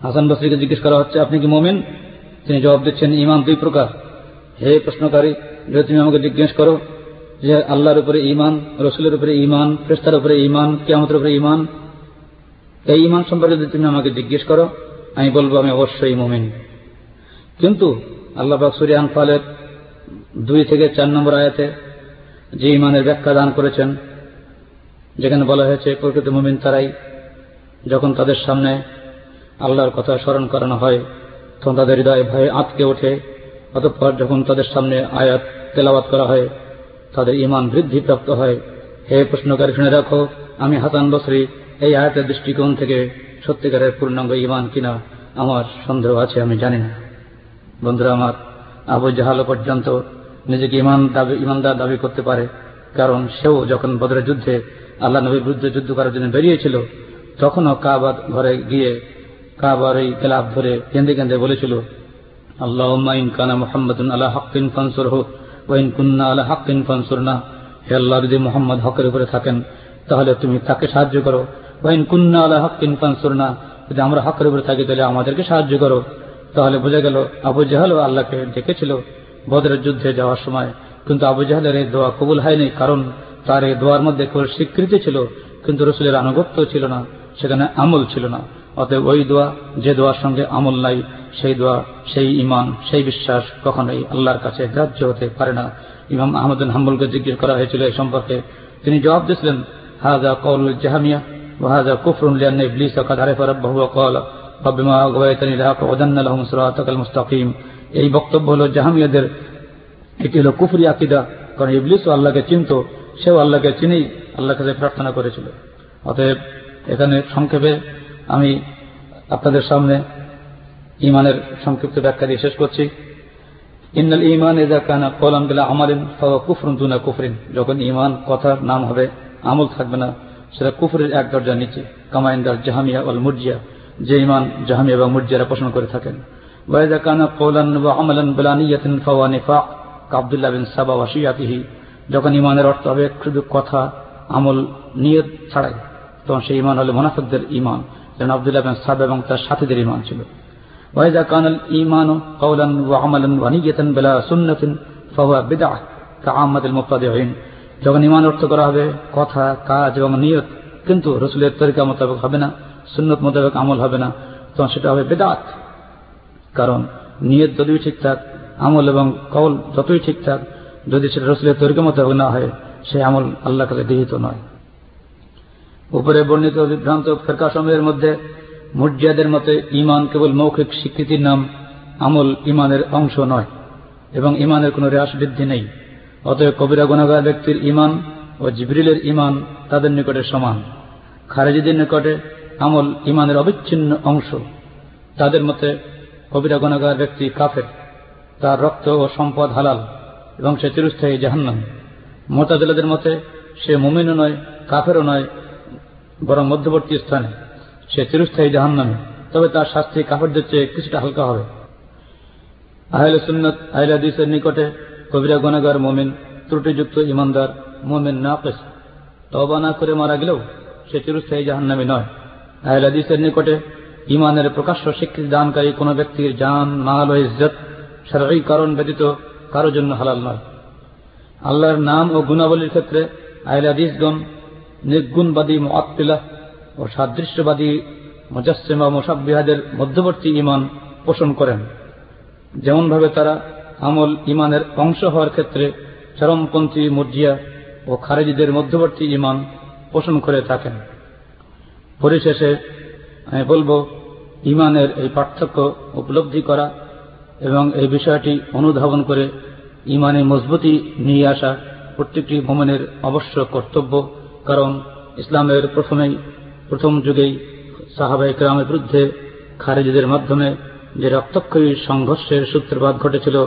হাসান বসরিকে জিজ্ঞেস করা হচ্ছে আপনি কি মোমেন তিনি জবাব দিচ্ছেন ইমান দুই প্রকার হে প্রশ্নকারী যদি তুমি আমাকে জিজ্ঞেস করো যে আল্লাহর উপরে ইমান রসুলের উপরে ইমান ফ্রেস্তার উপরে ইমান কেমতের উপরে ইমান এই ইমান সম্পর্কে যদি তুমি আমাকে জিজ্ঞেস করো আমি বলবো আমি অবশ্যই মোমেন কিন্তু আল্লাহ বাকসুরি আনফালের দুই থেকে চার নম্বর আয়াতে যে ইমানের ব্যাখ্যা দান করেছেন যেখানে বলা হয়েছে, প্রকৃত মুমিন তারাই যখন তাদের সামনে আল্লাহর কথা স্মরণ করানো হয়, তখন তাদের হৃদয় ভয়ে আঁতকে ওঠে। অতঃপর যখন তাদের সামনে আয়াত তেলাবাত করা হয়, তাদের ইমান বৃদ্ধিপ্রাপ্ত হয়। হে প্রশ্নকারী, শুনে রাখো আমি হাসান বসরি, এই আয়াতের দৃষ্টিকোণ থেকে সত্যিকারের পূর্ণাঙ্গ ইমান কিনা আমার সন্দেহ আছে, আমি জানি না। বন্ধুরা আমার, আবু জাহাল পর্যন্ত নিজেকে ইমান দাবি ইমানদার দাবি করতে পারে। কারণ সেও যখন বদরের যুদ্ধে আল্লাহ নবীর বিরুদ্ধে যুদ্ধ করার জন্য বেরিয়েছিল, তখনও কাবাদ ঘরে গিয়ে কাবার এই কেলাব ধরে কেন্দ্রে কেন্দ্রে বলেছিল আল্লাহ ইন কানা মোহাম্মদ আল্লাহ হকিন ফানসুর হো ওয়াইন কুন্না আল্লাহ হকিন ফানসুর না হে আল্লাহ, যদি মোহাম্মদ হকের উপরে থাকেন, তাহলে তুমি তাকে সাহায্য করো। ওয়াইন কুন্না আল্লাহ হকিন ফানসুর না যদি আমরা হকের উপরে থাকি, তাহলে আমাদেরকে সাহায্য করো। তাহলে বোঝা গেল, আবু জাহালও আল্লাহকে ডেকেছিল বদরের যুদ্ধে যাওয়ার সময়। কিন্তু আবু জাহালের এই দোয়া কবুল হয়নি কারণ তার এই দোয়ার মধ্যে কেবল স্বীকৃতি ছিল কিন্তু রসুলের আনুগত্য ছিল না সেখানে আমল ছিল না অতএব ওই দোয়া যে দোয়ার সঙ্গে আমল নাই সেই দোয়া সেই ইমান সেই বিশ্বাস কখনোই আল্লাহর কাছে গ্রাহ্য হতে পারে না ইমাম আহমদ হাম্বুলকে জিজ্ঞেস করা হয়েছিল এই সম্পর্কে তিনি জবাব দিয়েছিলেন হাজা কৌল জাহামিয়া وهذا كفر لأن إبليس قد عرف ربه وقال ربما أغويتني لأقعدن لهم صراطك المستقيم এই বক্তব্য হলো জাহামিয়াদের এটি হলো কুফরি আকিদা, কারণ ইবলিসও আল্লাহকে চিনত, সেও আল্লাহকে চিনেই আল্লাহ কাছে প্রার্থনা করেছিল। অতএব এখানে সংক্ষেপে আমি আপনাদের সামনে ইমানের সংক্ষিপ্ত ব্যাখ্যা দিয়ে শেষ করছি। ইন্নাল ইমান এজা কানা কলাম গেলে আমারিন কুফরুন দুনা কুফরিন। যখন ইমান কথার নাম হবে, আমল থাকবে না, সেটা কুফরের এক দরজার নিচে কামাইন্দার জাহামিয়া ওয়াল মুরজিয়া। যে ইমান জাহামিয়া এবং মুরজিয়ারা পোষণ করে থাকেন। ওয়াইজা কানা কৌলান ওয়া আমালান বেলানিয়াতিন ফাওয়া নিফাক আব্দুল্লাহ বিন সাবা ওয়াশিয়াতিহি যখন ইমানের অর্থ হবে শুধু কথা, আমল, নিয়ত ছাড়াই। তখন সেই ইমান হলে মোনাফিকদের ইমান যেন আব্দুল্লাহ বিন সাব এবং তার সাথীদের ইমান ছিল। ওয়াইজা কানাল ইমান কৌলান ওয়া আমালান ওয়া নিয়াতান বেলা সুন্নাতিন ফাওয়া বিদআহ কাআমাতুল মুবতাদিঈন যখন ইমান অর্থ করা হবে কথা, কাজ এবং নিয়ত, কিন্তু রসুলের তরিকা মোতাবেক হবে না, সুন্নত মোতাবেক আমল হবে না, তখন সেটা হবে বেদাত কারণ নিয়ত যতই ঠিকঠাক আমল এবং কল যতই ঠিকঠাক যদি সেটা রসুলের তরিকা মোতাবেক না হয়, সেই আমল আল্লাহ কাছে গৃহীত নয়। উপরে বর্ণিত বিভ্রান্ত ফেরকা সময়ের মধ্যে মুরজিয়াদের মতে ইমান কেবল মৌখিক স্বীকৃতির নাম, আমল ইমানের অংশ নয় এবং ইমানের কোনো হ্রাস বৃদ্ধি নেই। অতএব কবিরা গুণাগার ব্যক্তির ইমান ও জিবরিলের ইমান তাদের নিকটে সমান। খারেজিদের নিকটে আমল ইমানের অবিচ্ছিন্ন অংশ। তাদের মতে কবিরা গুণাগার ব্যক্তি কাফের। তার রক্ত ও সম্পদ হালাল, এবং সে চিরস্থায়ী জাহান্নাম। মোতাজেলাদের মতে, সে মুমিনও নয়, কাফেরও নয়, বরং মধ্যবর্তী স্থানে। সে চিরস্থায়ী জাহান্নামে। তবে তার শাস্তি কাফেরদের চেয়ে কিছুটা হালকা হবে। আহলে সুন্নত, আহলে হাদিসের নিকটে কবিরা গুণাগার মোমিন, ত্রুটিযুক্ত ইমানদার মোমিন নাকেস তবা না করে মারা গেলেও সে চিরস্থায়ী জাহান্নামী নয়। আহলে হাদিসের নিকটে ইমানের প্রকাশ্য স্বীকৃতি দানকারী কোন ব্যক্তির জান, মাল ও ইজ্জত সারাই কারণ ব্যতীত কারোর জন্য হালাল নয়। আল্লাহর নাম ও গুণাবলীর ক্ষেত্রে আহলে হাদিসগণ নির্গুণবাদী মোয়াত্তিলা ও সাদৃশ্যবাদী মুজাসিমা মোসাবিহাদের মধ্যবর্তী ইমান পোষণ করেন। যেমনভাবে তারা আমল ইমানের অংশ হওয়ার ক্ষেত্রে চরমপন্থী, মুরজিয়া ও খারেজিদের মধ্যবর্তী ইমান পোষণ করে থাকেন। পরিশেষে আমি বলব ইমানের এই পার্থক্য উপলব্ধি করা এবং এই বিষয়টি অনুধাবন করে ইমানে মজবুতি নিয়ে আসা প্রত্যেকটি ভ্রমণের অবশ্য কর্তব্য, কারণ ইসলামের প্রথমেই, প্রথম যুগেই সাহাবাই গ্রামের বিরুদ্ধে খারেজিদের মাধ্যমে যে রক্তক্ষয়ী সংঘর্ষের সূত্রপাত ঘটেছিল,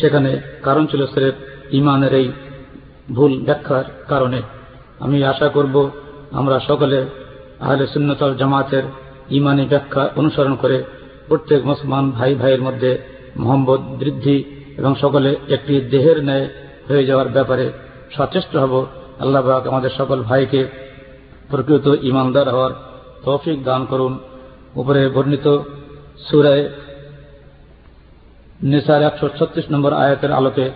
সেখানে কারণ ছিল স্রেফ ইমানের এই ভুল ব্যাখ্যার কারণে। আমি আশা করব আমরা সকলে আহলে সুন্নতল জামাতের ইমানি ব্যাখ্যা অনুসরণ করে প্রত্যেক মুসলমান ভাই ভাইয়ের মধ্যে মোহাম্মদ বৃদ্ধি এবং সকলে একটি দেহের ন্যায় হয়ে যাওয়ার ব্যাপারে সচেষ্ট হব। আল্লাহ আমাদের সকল ভাইকে প্রকৃত ইমানদার হওয়ার তৌফিক দান করুন। উপরে বর্ণিত সুরায় নিসার একশো ছত্রিশ নম্বর আয়াতের আলোকে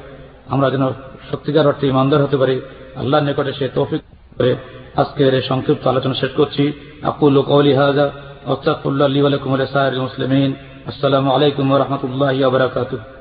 আমরা যেন সত্যিকার অর্থে ইমানদার হতে পারি, আল্লাহর নিকটে সে তৌফিক করে। আজকের এই সংক্ষিপ্ত আলোচনা শেষ করছি। আকুল কৌলি হাজা واستغفر الله لي ولكم ولسائر المسلمين. السلام عليكم ورحمة الله وبركاته.